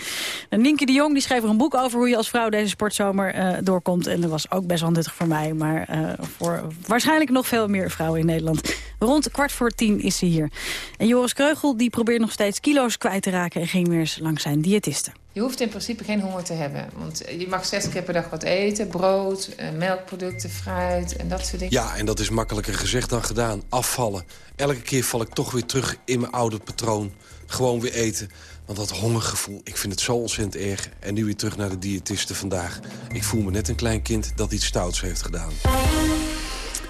Nienke de Jong die schreef er een boek over hoe je als vrouw deze sportzomer uh, doorkomt. En dat was ook best wel nuttig voor mij, maar uh, voor waarschijnlijk nog veel meer vrouwen in Nederland. Rond kwart voor tien is ze hier. En Joris Kreugel die probeert nog steeds kilo's kwijt te raken en ging weer eens langs zijn diëtisten. Je hoeft in principe geen honger te hebben. Want je mag zes keer per dag wat eten. Brood, melkproducten, fruit en dat soort dingen. Ja, en dat is makkelijker gezegd dan gedaan. Afvallen. Elke keer val ik toch weer terug in mijn oude patroon. Gewoon weer eten. Want dat hongergevoel, ik vind het zo ontzettend erg. En nu weer terug naar de diëtiste vandaag. Ik voel me net een klein kind dat iets stouts heeft gedaan.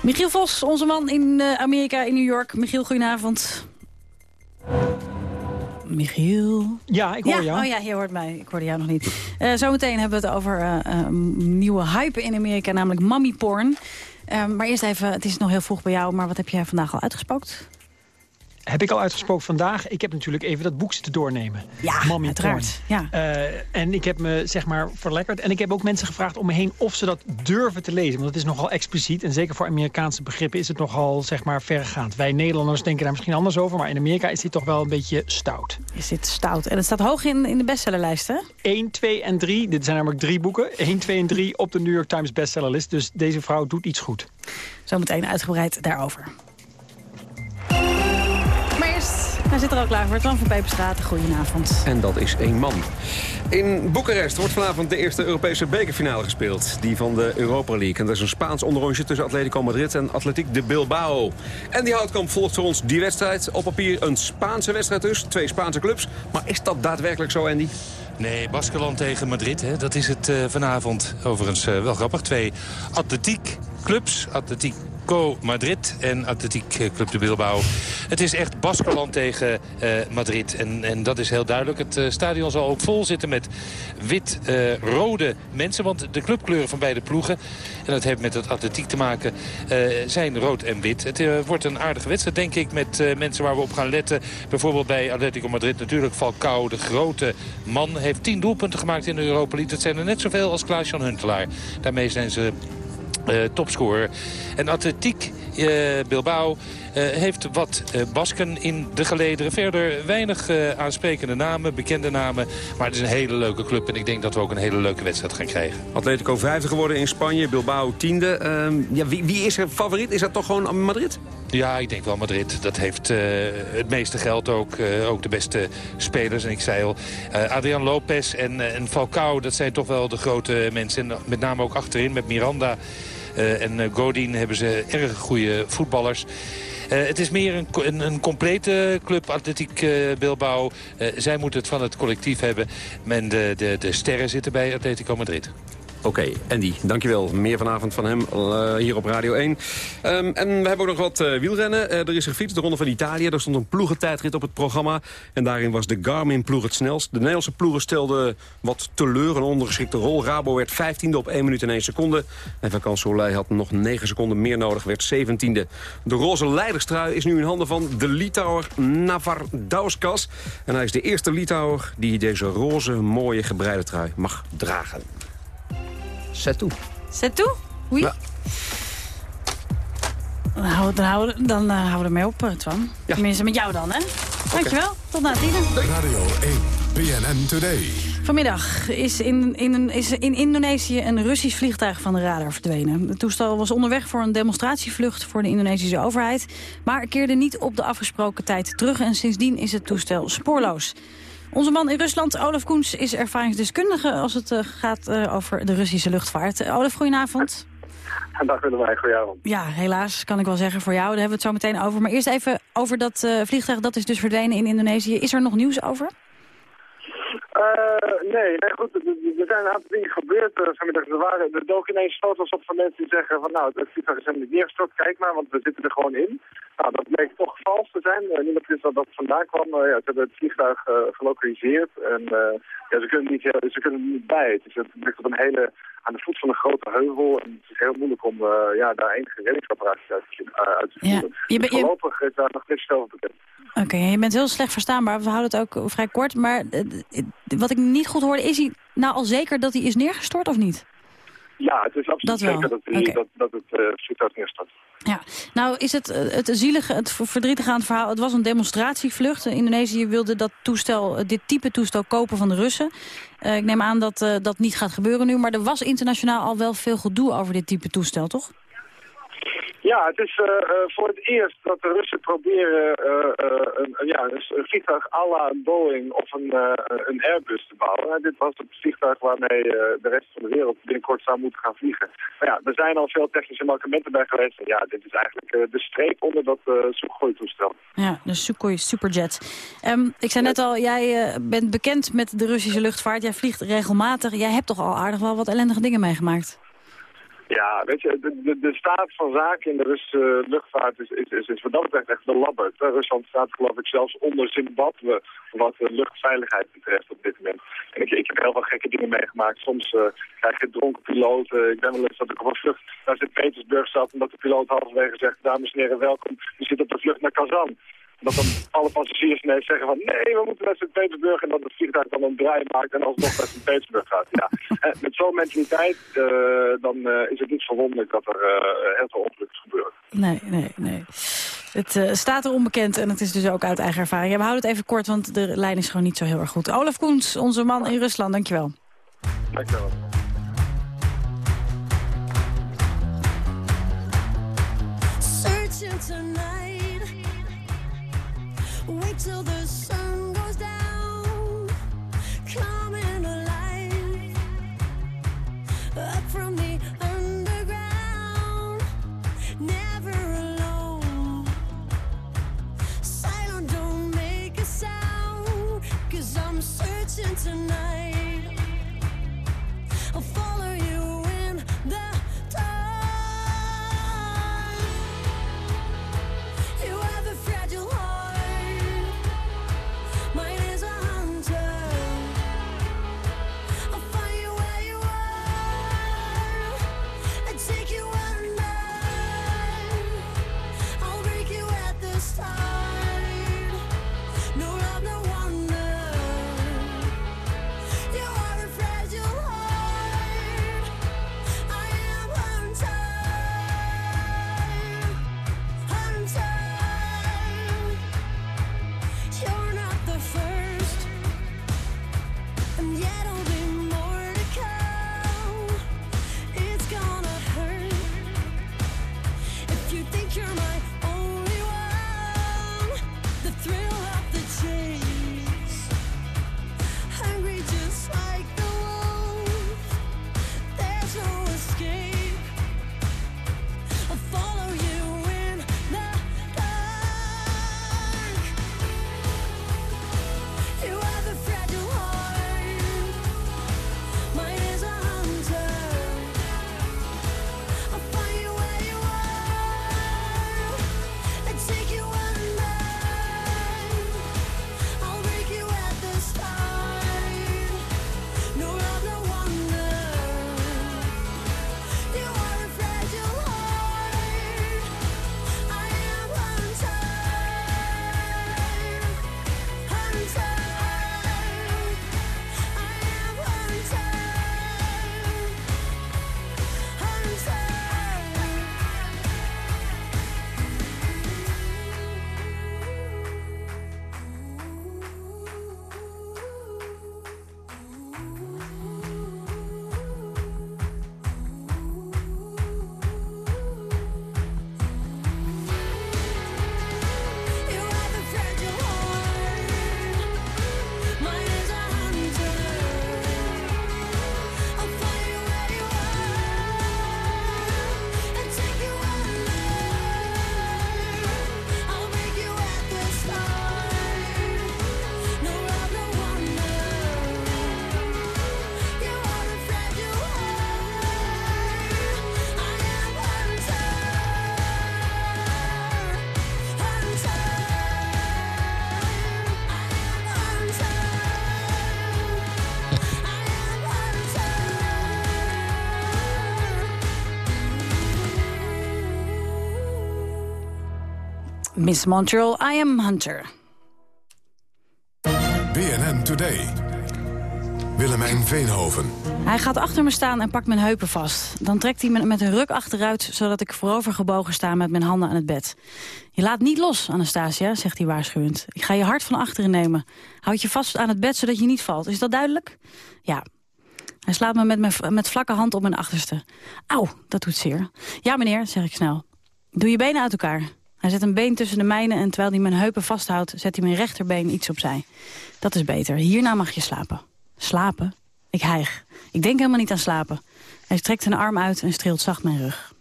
Michiel Vos, onze man in Amerika, in New York. Michiel, goedenavond. Michiel. Ja, ik hoor ja? jou. Oh ja, je hoort mij. Ik hoorde jou nog niet. Uh, zometeen hebben we het over uh, uh, nieuwe hype in Amerika, namelijk mommy porn. maar eerst even, het is nog heel vroeg bij jou, maar wat heb jij vandaag al uitgespookt? Heb ik al uitgesproken vandaag. Ik heb natuurlijk even dat boek zitten doornemen. Ja, Mommy uiteraard. Ja. Uh, en ik heb me zeg maar verlekkerd. En ik heb ook mensen gevraagd om me heen of ze dat durven te lezen. Want dat is nogal expliciet. En zeker voor Amerikaanse begrippen is het nogal zeg maar verregaand. Wij Nederlanders denken daar misschien anders over. Maar in Amerika is dit toch wel een beetje stout. Is dit stout? En het staat hoog in, in de bestsellerlijst, hè? 1, 2 en 3. Dit zijn namelijk drie boeken. 1, 2 en 3 op de New York Times bestsellerlist. Dus deze vrouw doet iets goed. Zometeen uitgebreid daarover. Hij zit er al klaar voor. Twan van Peperstraat, goedenavond. En dat is één man. In Boekarest wordt vanavond de eerste Europese bekerfinale gespeeld. Die van de Europa League. En dat is een Spaans onderrondje tussen Atletico Madrid en Atletiek de Bilbao. En die Houtkamp volgt voor ons die wedstrijd. Op papier een Spaanse wedstrijd dus. Twee Spaanse clubs. Maar is dat daadwerkelijk zo, Andy? Nee, Baskeland tegen Madrid, hè, dat is het uh, vanavond. Overigens uh, wel grappig. Twee atletiek clubs. Atletiek Atletico Madrid en Atletiek Club de Bilbao. Het is echt Baskerland tegen uh, Madrid. En, en dat is heel duidelijk. Het uh, stadion zal ook vol zitten met wit-rode uh, mensen. Want de clubkleuren van beide ploegen, en dat heeft met het atletiek te maken, zijn rood en wit. Het wordt een aardige wedstrijd, denk ik, met mensen waar we op gaan letten. Bijvoorbeeld bij Atletico Madrid natuurlijk Falcao, de grote man. Heeft tien doelpunten gemaakt in de Europa League. Dat zijn er net zoveel als Klaas-Jan Huntelaar. Daarmee zijn ze uh, topscorer. En Atletiek uh, Bilbao heeft wat Basken in de gelederen. Verder weinig aansprekende namen, bekende namen. Maar het is een hele leuke club en ik denk dat we ook een hele leuke wedstrijd gaan krijgen. Atletico vijfde geworden in Spanje, Bilbao tiende. Ehm, ja, wie, wie is er favoriet? Is dat toch gewoon Madrid? Ja, ik denk wel Madrid. Dat heeft uh, het meeste geld ook. Uh, ook de beste spelers. En ik zei al, uh, Adrian Lopez en, en Falcao, dat zijn toch wel de grote mensen. En met name ook achterin met Miranda en Godin hebben ze erg goede voetballers. Uh, het is meer een, een, complete club, Atletiek uh, Bilbao. Zij moeten het van het collectief hebben. En de, de, de sterren zitten bij Atletico Madrid. Oké, Andy, dankjewel. Meer vanavond van hem uh, hier op Radio 1. Um, en we hebben ook nog wat uh, wielrennen. Uh, er is gefietst, de Ronde van Italië. Er stond een ploegentijdrit op het programma. En daarin was de Garmin-ploeg het snelst. De Nederlandse ploegen stelden wat teleur, een ondergeschikte rol. Rabo werd 15e op 1 minuut en 1 seconde. En Van Soleil had nog 9 seconden meer nodig, werd 17e. De roze leiderstrui is nu in handen van de Litouwer Dauskas. En hij is de eerste Litouwer die deze roze, mooie gebreide trui mag dragen. C'est tout. C'est tout? Oui. Ja. Dan houden, dan houden, dan, uh, houden we ermee op, uh, Twan. Ja. Tenminste, met jou dan, hè? Dankjewel. Okay. Tot na tien. Radio 1, BNN Today. Vanmiddag is in, in, is in Indonesië een Russisch vliegtuig van de radar verdwenen. Het toestel was onderweg voor een demonstratievlucht voor de Indonesische overheid... maar keerde niet op de afgesproken tijd terug... en sindsdien is het toestel spoorloos. Onze man in Rusland, Olaf Koens, is ervaringsdeskundige als het uh, gaat uh, over de Russische luchtvaart. Uh, Olaf, goedenavond. Dag Willemijn, goedenavond. Ja, helaas kan ik wel zeggen voor jou. Daar hebben we het zo meteen over. Maar eerst even over dat vliegtuig, dat is dus verdwenen in Indonesië. Is er nog nieuws over? Nee, nee, goed. Er zijn een aantal dingen gebeurd vanmiddag. Er, waren, er doken ineens foto's op van mensen die zeggen van nou, het vliegtuig is helemaal niet neergestort. Kijk maar, want we zitten er gewoon in. Nou, dat bleek toch vals te zijn. Uh, niemand wist dat dat vandaan kwam. ja, ze hebben het vliegtuig gelokaliseerd en ja, ze kunnen, niet, ze kunnen er niet bij. Het, is, het ligt op een hele, aan de voet van een grote heuvel en het is heel moeilijk om ja, daar enige reddingsoperaties uit, uit te voeren. Ja, je, je... Voorlopig is daar nog niks over bekend. Oké, okay, je bent heel slecht verstaanbaar. We houden het ook vrij kort. Maar wat ik niet goed hoorde, is hij nou al zeker dat hij is neergestort of niet? Ja, het is absoluut dat zeker dat, hij, okay. dat, dat het uh, vliegtuig neerstort. Ja, nou is het, het zielige, het verdrietige aan het verhaal... het was een demonstratievlucht. Indonesië wilde dat toestel, dit type toestel kopen van de Russen. Uh, ik neem aan dat dat niet gaat gebeuren nu... maar er was internationaal al wel veel gedoe over dit type toestel, toch? Ja, het is uh, voor het eerst dat de Russen proberen uh, een, ja, een vliegtuig à la een Boeing of een, een Airbus te bouwen. dit was het vliegtuig waarmee de rest van de wereld binnenkort zou moeten gaan vliegen. Maar ja, er zijn al veel technische mankementen bij geweest. En ja, dit is eigenlijk de streep onder dat Sukhoi-toestel. Ja, de Sukhoi Superjet. Um, ik zei net al, jij bent bekend met de Russische luchtvaart. Jij vliegt regelmatig. Jij hebt toch al aardig wel wat ellendige dingen meegemaakt? Ja, weet je, de, de, staat van zaken in de Russische luchtvaart is, is, is, is wat dat betreft echt belabberd. Rusland staat geloof ik zelfs onder Zimbabwe wat de luchtveiligheid betreft op dit moment. En ik, ik heb heel veel gekke dingen meegemaakt. Soms uh, krijg je dronken piloten. Ik ben wel eens dat ik op een vlucht naar Sint-Petersburg zat... omdat de piloot halverwege zegt, dames en heren, welkom. Je zit op de vlucht naar Kazan dat dan alle passagiers ineens zeggen van nee, we moeten naar Sint-Petersburg en dat het vliegtuig dan een draai maakt en alsnog naar Sint-Petersburg gaat. Ja. En met zo'n mentaliteit uh, dan uh, is het niet verwonderlijk dat er uh, heel veel ongelukken gebeuren. Nee, nee, nee. Het staat er onbekend en het is dus ook uit eigen ervaring. Ja, we houden het even kort, want de lijn is gewoon niet zo heel erg goed. Olaf Koens, onze man in Rusland, dankjewel. Dankjewel. Searching tonight Wait till the sun searching tonight. Miss Montreal, I Am Hunter. BNN Today. Willemijn Veenhoven. Hij gaat achter me staan en pakt mijn heupen vast. Dan trekt hij me met een ruk achteruit, zodat ik voorover gebogen sta met mijn handen aan het bed. Je laat niet los, Anastasia, zegt hij waarschuwend. Ik ga je hart van achteren nemen. Houd je vast aan het bed, zodat je niet valt. Is dat duidelijk? Ja. Hij slaat me met, mijn, met vlakke hand op mijn achterste. Auw, dat doet zeer. Ja, meneer, zeg ik snel. Doe je benen uit elkaar. Hij zet een been tussen de mijne en terwijl hij mijn heupen vasthoudt... zet hij mijn rechterbeen iets opzij. Dat is beter. Hierna mag je slapen. Slapen? Ik hijg. Ik denk helemaal niet aan slapen. Hij strekt een arm uit en streelt zacht mijn rug.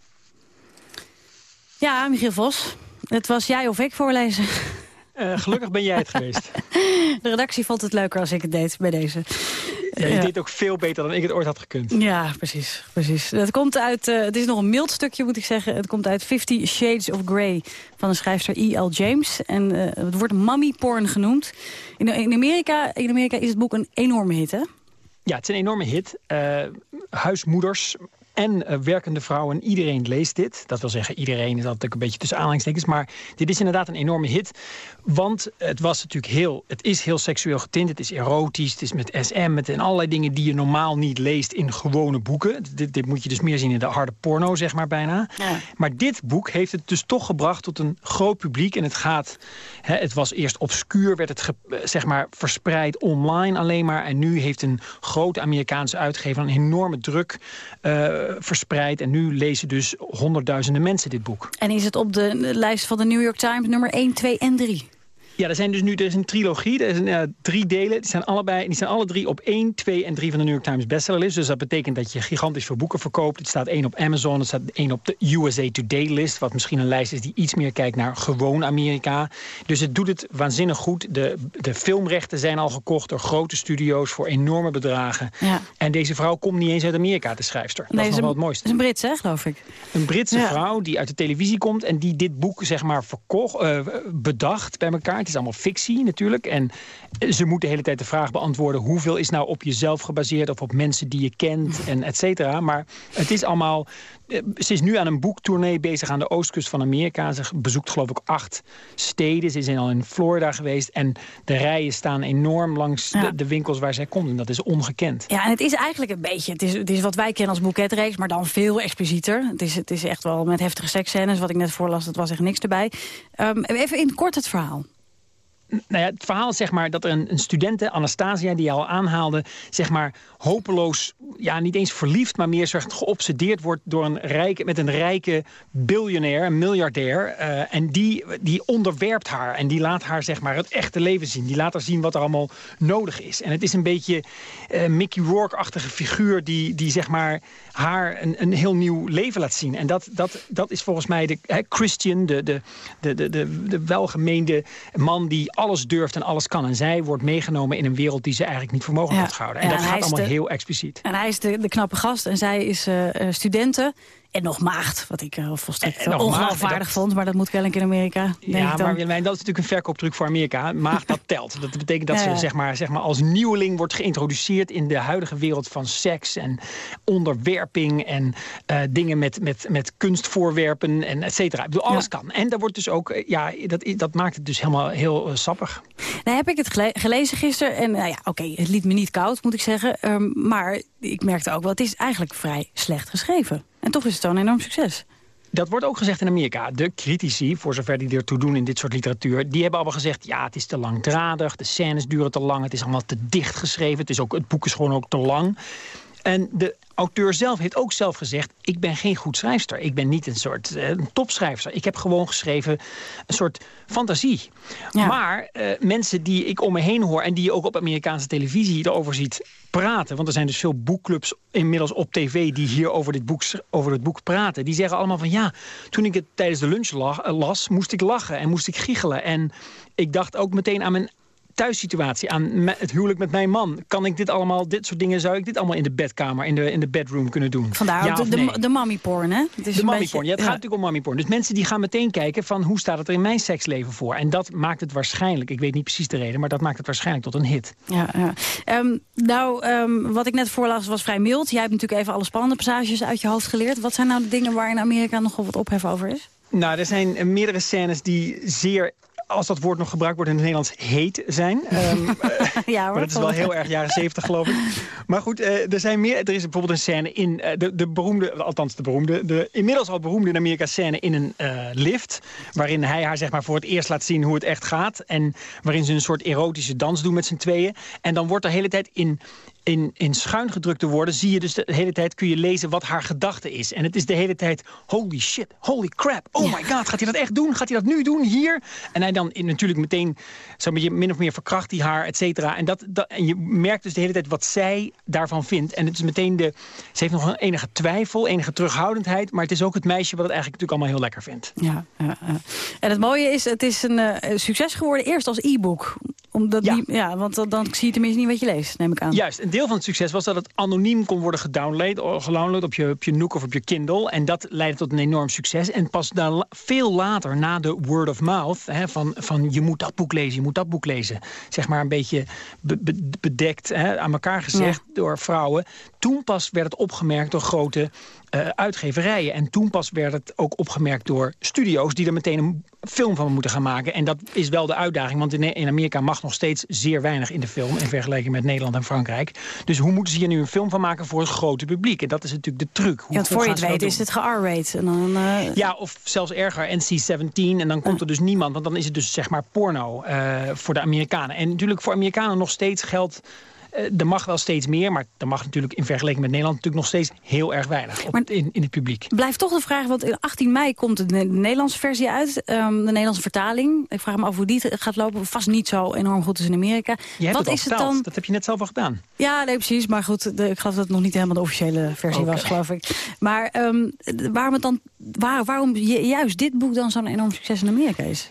Ja, Michiel Vos. Het was jij of ik voorlezen. Uh, gelukkig ben jij het geweest. De redactie vond het leuker als ik het deed bij deze. Ja, je deed ook veel beter dan ik het ooit had gekund. Ja, precies. precies. Het, komt uit, uh, het is nog een mild stukje, moet ik zeggen. Het komt uit Fifty Shades of Grey van de schrijfster E.L. James. En uh, het wordt mommy porn genoemd. In, in, Amerika, in Amerika is het boek een enorme hit, hè? Ja, het is een enorme hit. Uh, huismoeders, en uh, werkende vrouwen. Iedereen leest dit. Dat wil zeggen, iedereen is altijd een beetje tussen aanhalingstekens. Maar dit is inderdaad een enorme hit. Want het was natuurlijk heel... Het is heel seksueel getint. Het is erotisch. Het is met SM. Het en allerlei dingen die je normaal niet leest in gewone boeken. Dit, dit moet je dus meer zien in de harde porno, zeg maar bijna. Ja. Maar dit boek heeft het dus toch gebracht tot een groot publiek. En het gaat... Het was eerst obscuur, werd het zeg maar verspreid online alleen maar. En nu heeft een grote Amerikaanse uitgever een enorme druk... Uh, verspreid. En nu lezen dus honderdduizenden mensen dit boek. En is het op de lijst van de New York Times nummer 1, 2 en 3? Ja, er zijn dus nu er is een trilogie. Er zijn uh, drie delen. Die zijn, allebei, die zijn alle drie op 1, 2 en 3 van de New York Times bestsellerlist. Dus dat betekent dat je gigantisch veel boeken verkoopt. Het staat één op Amazon, het staat één op de USA Today list. Wat misschien een lijst is die iets meer kijkt naar gewoon Amerika. Dus het doet het waanzinnig goed. De, de filmrechten zijn al gekocht door grote studio's voor enorme bedragen. Ja. En deze vrouw komt niet eens uit Amerika, de schrijfster. Dat nee, is nog wel het mooiste. Is een Brits, hè, geloof ik. Een Britse ja. vrouw die uit de televisie komt en die dit boek zeg maar verkocht, uh, bedacht bij elkaar is allemaal fictie natuurlijk. En ze moeten de hele tijd de vraag beantwoorden... hoeveel is nou op jezelf gebaseerd of op mensen die je kent en et cetera. Maar het is allemaal... Ze is nu aan een boektournee bezig aan de oostkust van Amerika. Ze bezoekt geloof ik acht steden. Ze is al in Florida geweest. En de rijen staan enorm langs ja. de, de, winkels waar zij komt. En dat is ongekend. Ja, en het is eigenlijk een beetje... Het is, het is wat wij kennen als boeketreeks, maar dan veel explicieter. Het is, het is echt wel met heftige seksscènes. Wat ik net voorlas, dat was echt niks erbij. Um, even in kort het verhaal nou ja, het verhaal zeg maar dat er een, een studente, Anastasia, die je al aanhaalde, zeg maar hopeloos, ja niet eens verliefd, maar meer geobsedeerd wordt door een rijke, met een rijke biljonair, een miljardair. Uh, en die, die onderwerpt haar en die laat haar zeg maar het echte leven zien. Die laat haar zien wat er allemaal nodig is. En het is een beetje uh, Mickey Rourke-achtige figuur die, die zeg maar haar een, een heel nieuw leven laat zien. En dat, dat, dat is volgens mij de Christian, de, de, de, de, de welgemeende man die alles durft en alles kan. En zij wordt meegenomen in een wereld die ze eigenlijk niet voor mogelijk ja. heeft gehouden. En ja, dat en gaat allemaal de, heel expliciet. En hij is de, de knappe gast en zij is uh, studenten. En nog maagd, wat ik uh, volstrekt uh, ongeloofwaardig vond. Maar dat moet kennelijk in Amerika. Denk ja, ik dan. maar dat is natuurlijk een verkooptruc voor Amerika. Maagd, dat telt. Dat betekent dat ja, ze zeg maar, zeg maar, als nieuweling wordt geïntroduceerd... in de huidige wereld van seks en onderwerping... en uh, dingen met, met, met kunstvoorwerpen en et cetera. Ik bedoel, alles ja. kan. En daar wordt dus ook, ja, dat, dat maakt het dus helemaal heel sappig. Nou heb ik het gele gelezen gisteren. En nou ja, oké, okay, het liet me niet koud, moet ik zeggen. Um, maar ik merkte ook wel, het is eigenlijk vrij slecht geschreven. En toch is het zo'n enorm succes. Dat wordt ook gezegd in Amerika. De critici, voor zover die ertoe doen in dit soort literatuur... die hebben allemaal gezegd, ja, het is te langdradig... de scènes duren te lang, het is allemaal te dicht geschreven... Het, is ook, het boek is gewoon ook te lang. En de auteur zelf heeft ook zelf gezegd... ik ben geen goed schrijfster. Ik ben niet een soort uh, topschrijfster. Ik heb gewoon geschreven een soort fantasie. Ja. Maar uh, mensen die ik om me heen hoor... en die je ook op Amerikaanse televisie erover ziet praten... want er zijn dus veel boekclubs inmiddels op tv... die hier over dit boek, over het boek praten. Die zeggen allemaal van ja, toen ik het tijdens de lunch las... moest ik lachen en moest ik giechelen. En ik dacht ook meteen aan mijn thuissituatie, aan het huwelijk met mijn man. Kan ik dit allemaal, dit soort dingen, zou ik dit allemaal in de bedkamer, in de, in de bedroom kunnen doen? Vandaar ja de, nee? de, de mommy porn, hè? Het is de mommy porn, ja, het gaat natuurlijk om mommy porn. Dus mensen die gaan meteen kijken van hoe staat het er in mijn seksleven voor? En dat maakt het waarschijnlijk, ik weet niet precies de reden, maar dat maakt het waarschijnlijk tot een hit. Ja, ja. Um, nou, um, wat ik net voorlas was vrij mild. Jij hebt natuurlijk even alle spannende passages uit je hoofd geleerd. Wat zijn nou de dingen waar in Amerika nogal wat ophef over is? Nou, er zijn meerdere scènes die zeer als dat woord nog gebruikt wordt in het Nederlands, heet zijn. Um, ja, hoor, maar dat is wel heel erg jaren zeventig, geloof ik. Maar goed, uh, er, zijn meer, er is bijvoorbeeld een scène in uh, de, de beroemde... althans de beroemde, de inmiddels al beroemde in Amerika scène in een uh, lift... waarin hij haar zeg maar, voor het eerst laat zien hoe het echt gaat... en waarin ze een soort erotische dans doen met z'n tweeën. En dan wordt de hele tijd in in, in schuin gedrukte woorden zie je dus de hele tijd kun je lezen wat haar gedachte is. En het is de hele tijd, holy shit, holy crap, oh my god, gaat hij dat echt doen? Gaat hij dat nu doen, hier? En hij dan natuurlijk meteen zo'n beetje min of meer verkracht hij haar, et cetera. En, dat, dat, en je merkt dus de hele tijd wat zij daarvan vindt. En het is meteen de, ze heeft nog een enige twijfel, enige terughoudendheid, maar het is ook het meisje wat het eigenlijk natuurlijk allemaal heel lekker vindt. Ja, uh, en het mooie is, het is een uh, succes geworden eerst als e-book. Omdat ja. Die, ja, want dan zie je tenminste niet wat je leest, neem ik aan. Juist, een deel van het succes was dat het anoniem kon worden gedownload, gedownload op je, op je Nook of op je Kindle. En dat leidde tot een enorm succes. En pas dan veel later, na de word of mouth, hè, van, van je moet dat boek lezen, je moet dat boek lezen. Zeg maar een beetje be, be, bedekt, hè, aan elkaar gezegd ja. door vrouwen. Toen pas werd het opgemerkt door grote uh, uitgeverijen. En toen pas werd het ook opgemerkt door studio's... die er meteen een film van moeten gaan maken. En dat is wel de uitdaging, want in, in Amerika mag nog steeds zeer weinig in de film... in vergelijking met Nederland en Frankrijk. Dus hoe moeten ze hier nu een film van maken voor het grote publiek? En dat is natuurlijk de truc. Hoe, ja, voor je het weet is het ge-R-rate. Uh... Ja, of zelfs erger, NC-17. En dan komt er dus niemand, want dan is het dus zeg maar porno uh, voor de Amerikanen. En natuurlijk voor Amerikanen nog steeds geldt... Uh, er mag wel steeds meer, maar er mag natuurlijk in vergelijking met Nederland natuurlijk nog steeds heel erg weinig op, in, in het publiek. Blijft toch de vraag, want in 18 mei komt de, de Nederlandse versie uit, um, de Nederlandse vertaling. Ik vraag me af hoe die gaat lopen. Vast niet zo enorm goed is in Amerika. Je hebt Wat het is het dan? Dat heb je net zelf al gedaan. Ja, nee, precies. Maar goed, de, ik geloof dat het nog niet helemaal de officiële versie okay. was, geloof ik. Maar um, waarom, het dan, waar, waarom juist dit boek dan zo'n enorm succes in Amerika is?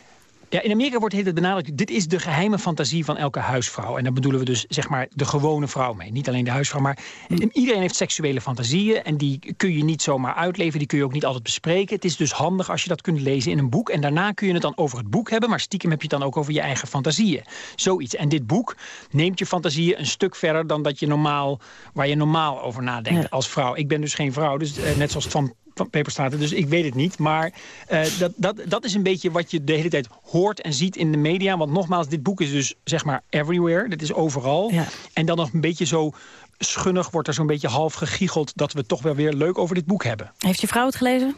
Ja, in Amerika wordt het benadrukt, dit is de geheime fantasie van elke huisvrouw. En daar bedoelen we dus zeg maar de gewone vrouw mee. Niet alleen de huisvrouw, maar hm. iedereen heeft seksuele fantasieën. En die kun je niet zomaar uitleven, die kun je ook niet altijd bespreken. Het is dus handig als je dat kunt lezen in een boek. En daarna kun je het dan over het boek hebben, maar stiekem heb je het dan ook over je eigen fantasieën. Zoiets. En dit boek neemt je fantasieën een stuk verder dan dat je normaal, waar je normaal over nadenkt ja. als vrouw. Ik ben dus geen vrouw, dus uh, net zoals van Peperstraten, dus ik weet het niet. Maar uh, dat, dat, dat is een beetje wat je de hele tijd hoort en ziet in de media. Want nogmaals, dit boek is dus zeg maar everywhere. Dit is overal. Ja. En dan nog een beetje zo schunnig wordt er zo'n beetje half gegiegeld... dat we toch wel weer leuk over dit boek hebben. Heeft je vrouw het gelezen?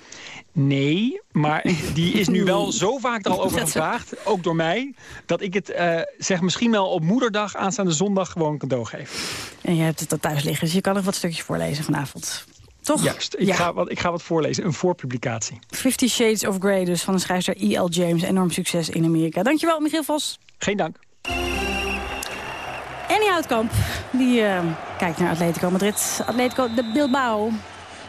Nee, maar die is nu wel zo vaak er al over gevraagd, ook door mij... dat ik het uh, zeg misschien wel op moederdag aanstaande zondag gewoon cadeau geef. En je hebt het al thuis liggen, dus je kan nog wat stukjes voorlezen vanavond. Toch? Juist, ik, ja. ga wat, ik ga wat voorlezen, een voorpublicatie. Fifty Shades of Grey dus van de schrijver E.L. James. Enorm succes in Amerika. Dankjewel, Michiel Vos. Geen dank. Annie Houtkamp, die uh, kijkt naar Atletico Madrid. Atletico de Bilbao.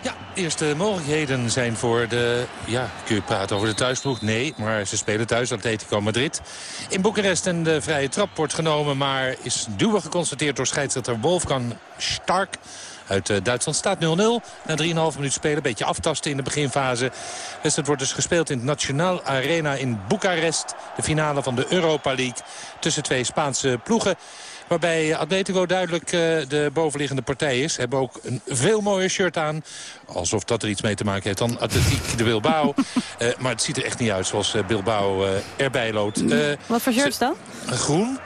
Ja, eerste mogelijkheden zijn voor de... Ja, kun je praten over de thuisploeg? Nee, maar ze spelen thuis, Atletico Madrid. In Boekarest en de vrije trap wordt genomen... maar is duwen geconstateerd door scheidsrechter Wolfgang Stark uit uh, Duitsland. Staat 0-0 na 3,5 minuut spelen. Beetje aftasten in de beginfase. Wedstrijd wordt dus gespeeld in het Nationaal Arena in Boekarest. De finale van de Europa League tussen twee Spaanse ploegen. Waarbij Atletico duidelijk uh, de bovenliggende partij is. Hebben ook een veel mooier shirt aan. Alsof dat er iets mee te maken heeft dan Atletiek de Bilbao. uh, maar het ziet er echt niet uit zoals uh, Bilbao erbij loopt. Wat voor shirts dan? Groen.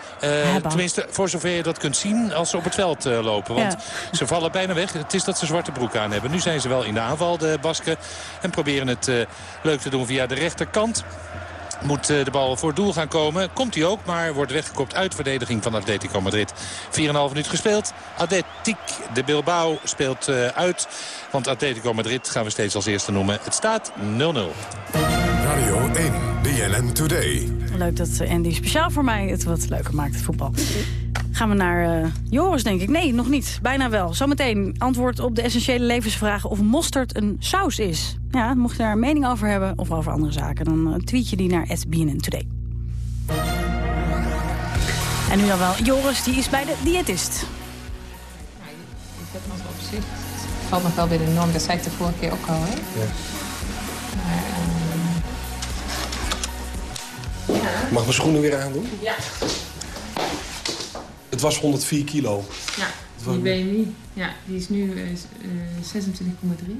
tenminste, voor zover je dat kunt zien als ze op het veld lopen. Want ja. ze vallen bijna weg. Het is dat ze zwarte broek aan hebben. Nu zijn ze wel in de aanval, de Basken. En proberen het leuk te doen via de rechterkant. Moet de bal voor het doel gaan komen. Komt hij ook, maar wordt weggekopt uit de verdediging van Atletico Madrid. 4,5 minuut gespeeld. Atletiek de Bilbao speelt uit. Want Atletico Madrid gaan we steeds als eerste noemen. Het staat 0-0. Radio 1, BNN Today. Leuk dat Andy speciaal voor mij het wat leuker maakt, het voetbal. Gaan we naar uh, Joris, denk ik. Nee, nog niet. Bijna wel. Zometeen antwoord op de essentiële levensvragen of mosterd een saus is. Ja, mocht je daar een mening over hebben of over andere zaken... dan tweet je die naar SBNN Today. En nu dan wel, Joris, die is bij de diëtist. Ja, ik heb nog op zich. Het valt nog wel weer de norm. Dat zei ik de vorige keer ook al, hè? Ja. Maar, um... ja. Mag mijn schoenen weer aandoen? Ja. Het was 104 kilo. Ja, die BMI ja, die is nu uh, uh, 26,3.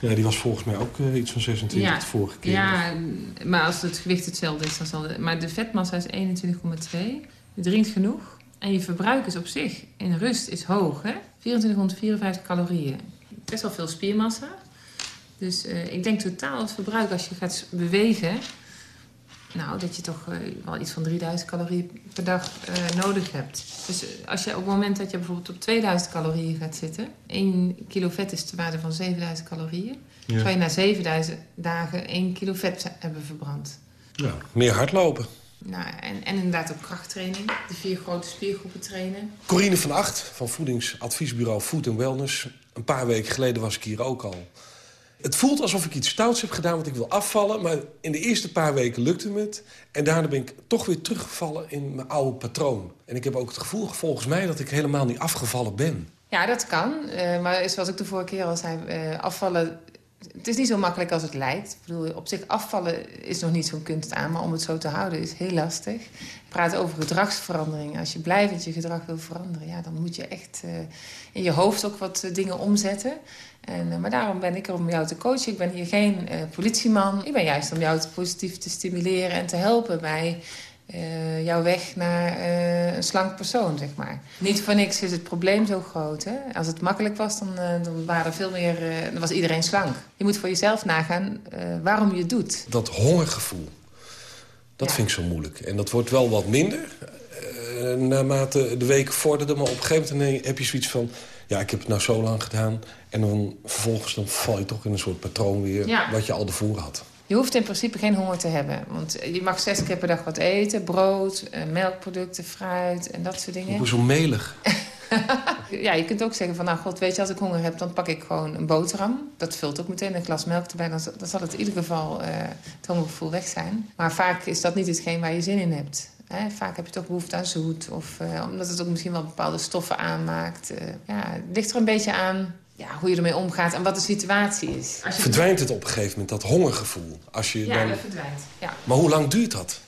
Ja, die was volgens mij ook uh, iets van 26 ja, de vorige keer. Ja, maar als het gewicht hetzelfde is, dan zal de, Maar de vetmassa is 21,2. Je drinkt genoeg. En je verbruik is op zich in rust is hoog, hè? 2454 calorieën. Best wel veel spiermassa. Dus uh, ik denk totaal het verbruik als je gaat bewegen... Nou, dat je toch uh, wel iets van 3000 calorieën per dag uh, nodig hebt. Dus als je op het moment dat je bijvoorbeeld op 2000 calorieën gaat zitten... 1 kilo vet is de waarde van 7000 calorieën... Ja. zou je na 7000 dagen 1 kilo vet hebben verbrand. Ja, meer hardlopen. Nou, en, en inderdaad ook krachttraining. De vier grote spiergroepen trainen. Corine van Acht van voedingsadviesbureau Food Wellness. Een paar weken geleden was ik hier ook al. Het voelt alsof ik iets stouts heb gedaan, want ik wil afvallen. Maar in de eerste paar weken lukte het. En daarna ben ik toch weer teruggevallen in mijn oude patroon. En ik heb ook het gevoel, volgens mij, dat ik helemaal niet afgevallen ben. Ja, dat kan. Uh, maar zoals ik de vorige keer al zei, uh, afvallen... Het is niet zo makkelijk als het lijkt. Ik bedoel, op zich afvallen is nog niet zo'n kunst aan... maar om het zo te houden is heel lastig. Praat over gedragsverandering. Als je blijvend je gedrag wil veranderen... Ja, dan moet je echt uh, in je hoofd ook wat dingen omzetten... En, uh, maar daarom ben ik er om jou te coachen. Ik ben hier geen politieman. Ik ben juist om jou te positief te stimuleren en te helpen bij uh, jouw weg naar een slank persoon, zeg maar. Niet voor niks is het probleem zo groot. Hè? Als het makkelijk was, dan, dan waren er veel meer, dan was iedereen slank. Je moet voor jezelf nagaan waarom je het doet. Dat hongergevoel, dat ja. vind ik zo moeilijk. En dat wordt wel wat minder naarmate de weken vorderden. Maar op een gegeven moment heb je zoiets van ja, ik heb het nou zo lang gedaan. En dan vervolgens dan val je toch in een soort patroon weer... Ja. wat je al ervoor had. Je hoeft in principe geen honger te hebben. Want je mag zes keer per dag wat eten. Brood, melkproducten, fruit en dat soort dingen. Hoe zo melig. ja, je kunt ook zeggen van, nou god, weet je, als ik honger heb... dan pak ik gewoon een boterham. Dat vult ook meteen een glas melk erbij. Dan, dan zal het in ieder geval uh, het hongergevoel weg zijn. Maar vaak is dat niet hetgeen waar je zin in hebt. Hè, vaak heb je toch behoefte aan zoet. Of uh, omdat het ook misschien wel bepaalde stoffen aanmaakt. Uh, ja, het ligt er een beetje aan ja, hoe je ermee omgaat en wat de situatie is. Als je verdwijnt het op een gegeven moment, dat hongergevoel? Als je ja, dan... dat verdwijnt. Ja. Maar hoe lang duurt dat?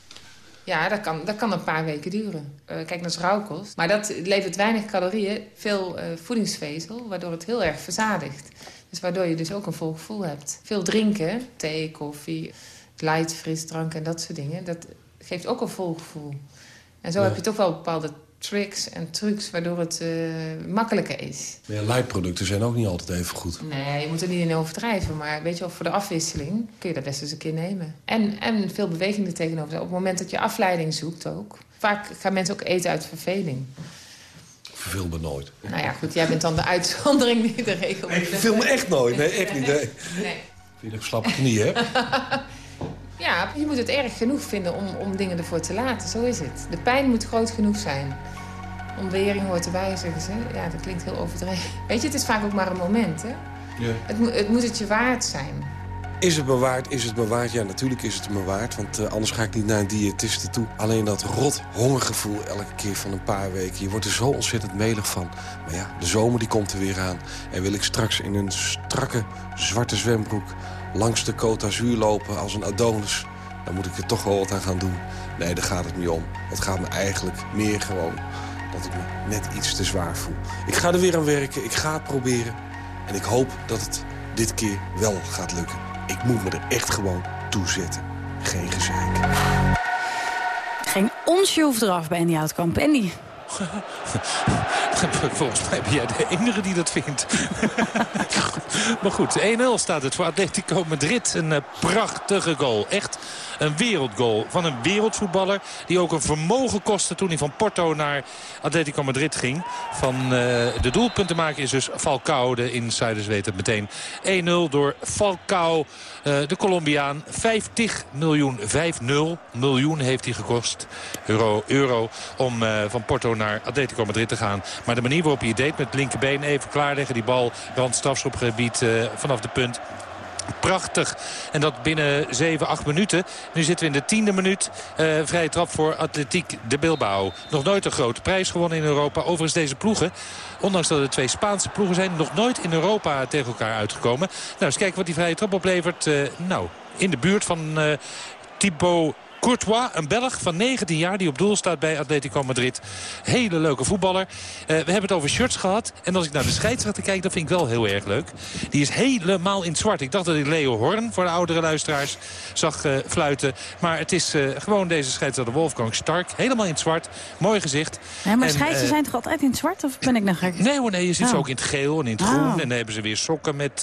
Ja, dat kan, dat kan een paar weken duren. Uh, kijk naar rauwkost. Maar dat levert weinig calorieën, veel voedingsvezel... waardoor het heel erg verzadigt. Dus waardoor je dus ook een vol gevoel hebt. Veel drinken, thee, koffie, light frisdrank en dat soort dingen... dat geeft ook een vol gevoel. En zo ja. heb je toch wel bepaalde tricks en trucs waardoor het uh, makkelijker is. Ja, lightproducten zijn ook niet altijd even goed. Nee, je moet er niet in overdrijven. Maar weet je wel, voor de afwisseling kun je dat best eens een keer nemen. En, en veel beweging er tegenover. Op het moment dat je afleiding zoekt ook. Vaak gaan mensen ook eten uit verveling. Verveel me nooit. Nou ja, goed, jij bent dan de uitzondering die de regel... Nee, ik verveel me echt nooit. Nee, echt niet. Nee. nee. Vind je een slappe knie, hè? Ja, je moet het erg genoeg vinden om, om dingen ervoor te laten. Zo is het. De pijn moet groot genoeg zijn. Ontbering hoort erbij, zeggen ze. Ja, dat klinkt heel overdreven. Weet je, het is vaak ook maar een moment, hè? Ja. Het, het moet het je waard zijn. Is het me waard? Is het me waard? Ja, natuurlijk is het me waard. Want uh, anders ga ik niet naar een diëtiste toe. Alleen dat rot hongergevoel elke keer van een paar weken. Je wordt er zo ontzettend melig van. Maar ja, de zomer die komt er weer aan. En wil ik straks in een strakke zwarte zwembroek langs de Côte d'Azur lopen als een Adonis... dan moet ik er toch wel wat aan gaan doen. Nee, daar gaat het niet om. Het gaat me eigenlijk meer gewoon dat ik me net iets te zwaar voel. Ik ga er weer aan werken, ik ga het proberen. En ik hoop dat het dit keer wel gaat lukken. Ik moet me er echt gewoon toe zetten. Geen gezeik. Geen onsje hoeft eraf bij Andy Houtkamp. Andy, Volgens mij ben jij de enige die dat vindt. maar goed, 1-0 staat het voor Atletico Madrid. Een uh, prachtige goal. Echt een wereldgoal van een wereldvoetballer. Die ook een vermogen kostte toen hij van Porto naar Atletico Madrid ging. Van uh, de doelpuntenmaker is dus Falcao. De insiders weten het meteen. 1-0 door Falcao, uh, de Colombiaan. 50 miljoen, 5-0 miljoen heeft hij gekost. Euro, euro om van Porto naar Atletico Madrid te gaan. Maar de manier waarop hij deed met linkerbeen even klaarleggen. Die bal rand strafschopgebied uh, vanaf de punt. Prachtig. En dat binnen 7, 8 minuten. Nu zitten we in de tiende minuut. Uh, vrije trap voor Atletiek de Bilbao. Nog nooit een grote prijs gewonnen in Europa. Overigens deze ploegen. Ondanks dat het twee Spaanse ploegen zijn. Nog nooit in Europa tegen elkaar uitgekomen. Nou, eens kijken wat die vrije trap oplevert. Uh, nou, in de buurt van Thibaut Courtois, een Belg van 19 jaar die op doel staat bij Atletico Madrid. Hele leuke voetballer. we hebben het over shirts gehad. En als ik naar de scheidsrechter kijk, dat vind ik wel heel erg leuk. Die is helemaal in het zwart. Ik dacht dat ik Leo Horn, voor de oudere luisteraars, zag fluiten. Maar het is gewoon deze scheidsrechter Wolfgang Stark. Helemaal in het zwart. Mooi gezicht. Ja, maar scheidsrechters zijn toch altijd in het zwart? Of ben ik nog gek? Nee hoor, nee, je ziet ze oh. ook in het geel en in het groen. Oh. En dan hebben ze weer sokken met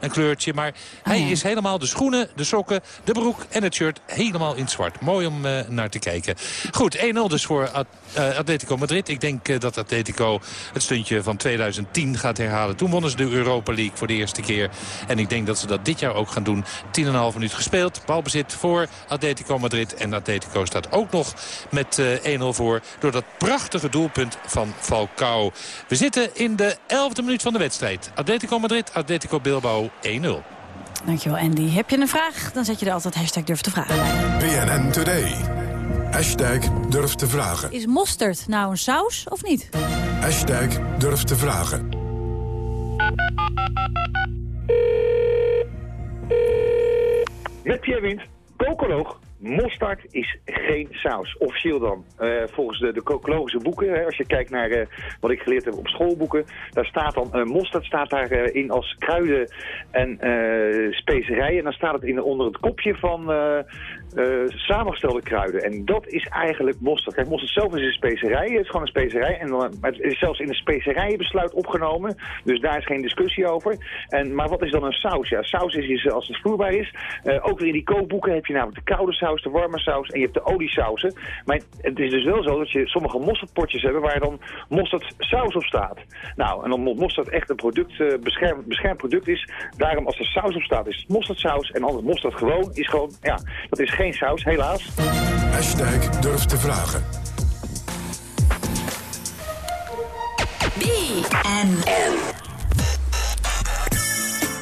een kleurtje. Maar hij oh, is helemaal de schoenen, de sokken, de broek en het shirt helemaal in het zwart. Mooi om uh, naar te kijken. Goed, 1-0 dus voor uh, Atletico Madrid. Ik denk uh, dat Atletico het stuntje van 2010 gaat herhalen. Toen wonnen ze de Europa League voor de eerste keer. En ik denk dat ze dat dit jaar ook gaan doen. 10,5 minuut gespeeld. Balbezit voor Atletico Madrid. En Atletico staat ook nog met 1-0 voor. Door dat prachtige doelpunt van Falcao. We zitten in de 11e minuut van de wedstrijd. Atletico Madrid, Atletico Bilbao 1-0. Dankjewel Andy. Heb je een vraag? Dan zet je er altijd hashtag durf te vragen BNN Today. Hashtag durf te vragen. Is mosterd nou een saus of niet? Hashtag durf te vragen. Met Pierre Wind, kokoloog. Mosterd is geen saus. Officieel dan. Uh, volgens de, de cocologische boeken, hè, als je kijkt naar uh, wat ik geleerd heb op schoolboeken, daar staat dan, uh, mosterd staat daarin in als kruiden en specerijen. En dan staat het in, onder het kopje van samengestelde kruiden. En dat is eigenlijk mosterd. Kijk, mosterd zelf is een specerij. Het is gewoon een specerij. En dan, het is zelfs in een specerijenbesluit opgenomen. Dus daar is geen discussie over. En, maar wat is dan een saus? Ja, saus is, als het vloerbaar is. ook weer in die kookboeken heb je namelijk de koude saus de warme saus en je hebt de oliesausen. Maar het is dus wel zo dat je sommige mosterdpotjes hebben waar dan mosterdsaus op staat. Nou, en dan mosterd echt een product, uh, beschermd, beschermd product is. Daarom als er saus op staat is het mosterdsaus en anders mosterd gewoon is gewoon, ja, dat is geen saus, helaas. Hashtag durf te vragen. BNN.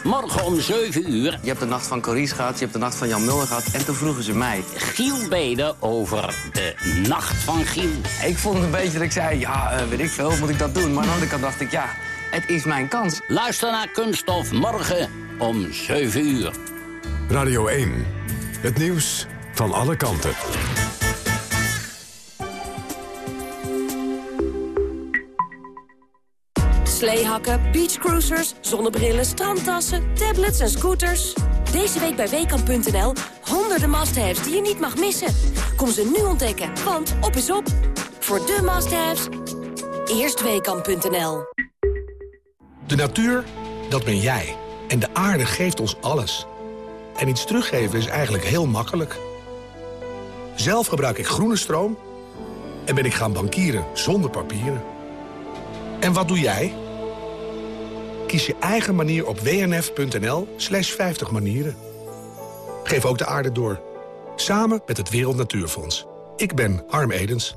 Morgen om 7 uur. Je hebt de nacht van Cories gehad, je hebt de nacht van Jan Mulder gehad. En toen vroegen ze mij. Giel Beden over de nacht van Giel. Ik vond het een beetje dat ik zei, ja, uh, weet ik veel, moet ik dat doen? Maar aan de andere kant dacht ik, ja, het is mijn kans. Luister naar Kunststof morgen om 7 uur. Radio 1. Het nieuws van alle kanten. Sleehakken, beachcruisers, zonnebrillen, strandtassen, tablets en scooters. Deze week bij Weekamp.nl honderden must-haves die je niet mag missen. Kom ze nu ontdekken, want op is op. Voor de must-haves, eerst Weekamp.nl. De natuur, dat ben jij. En de aarde geeft ons alles. En iets teruggeven is eigenlijk heel makkelijk. Zelf gebruik ik groene stroom en ben ik gaan bankieren zonder papieren. En wat doe jij? Kies je eigen manier op wnf.nl slash 50 manieren. Geef ook de aarde door. Samen met het Wereld Natuurfonds. Ik ben Harm Edens.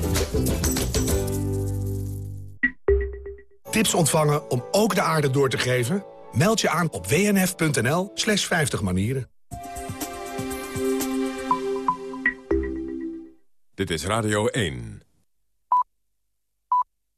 Tips ontvangen om ook de aarde door te geven? Meld je aan op wnf.nl slash 50 manieren. Dit is Radio 1.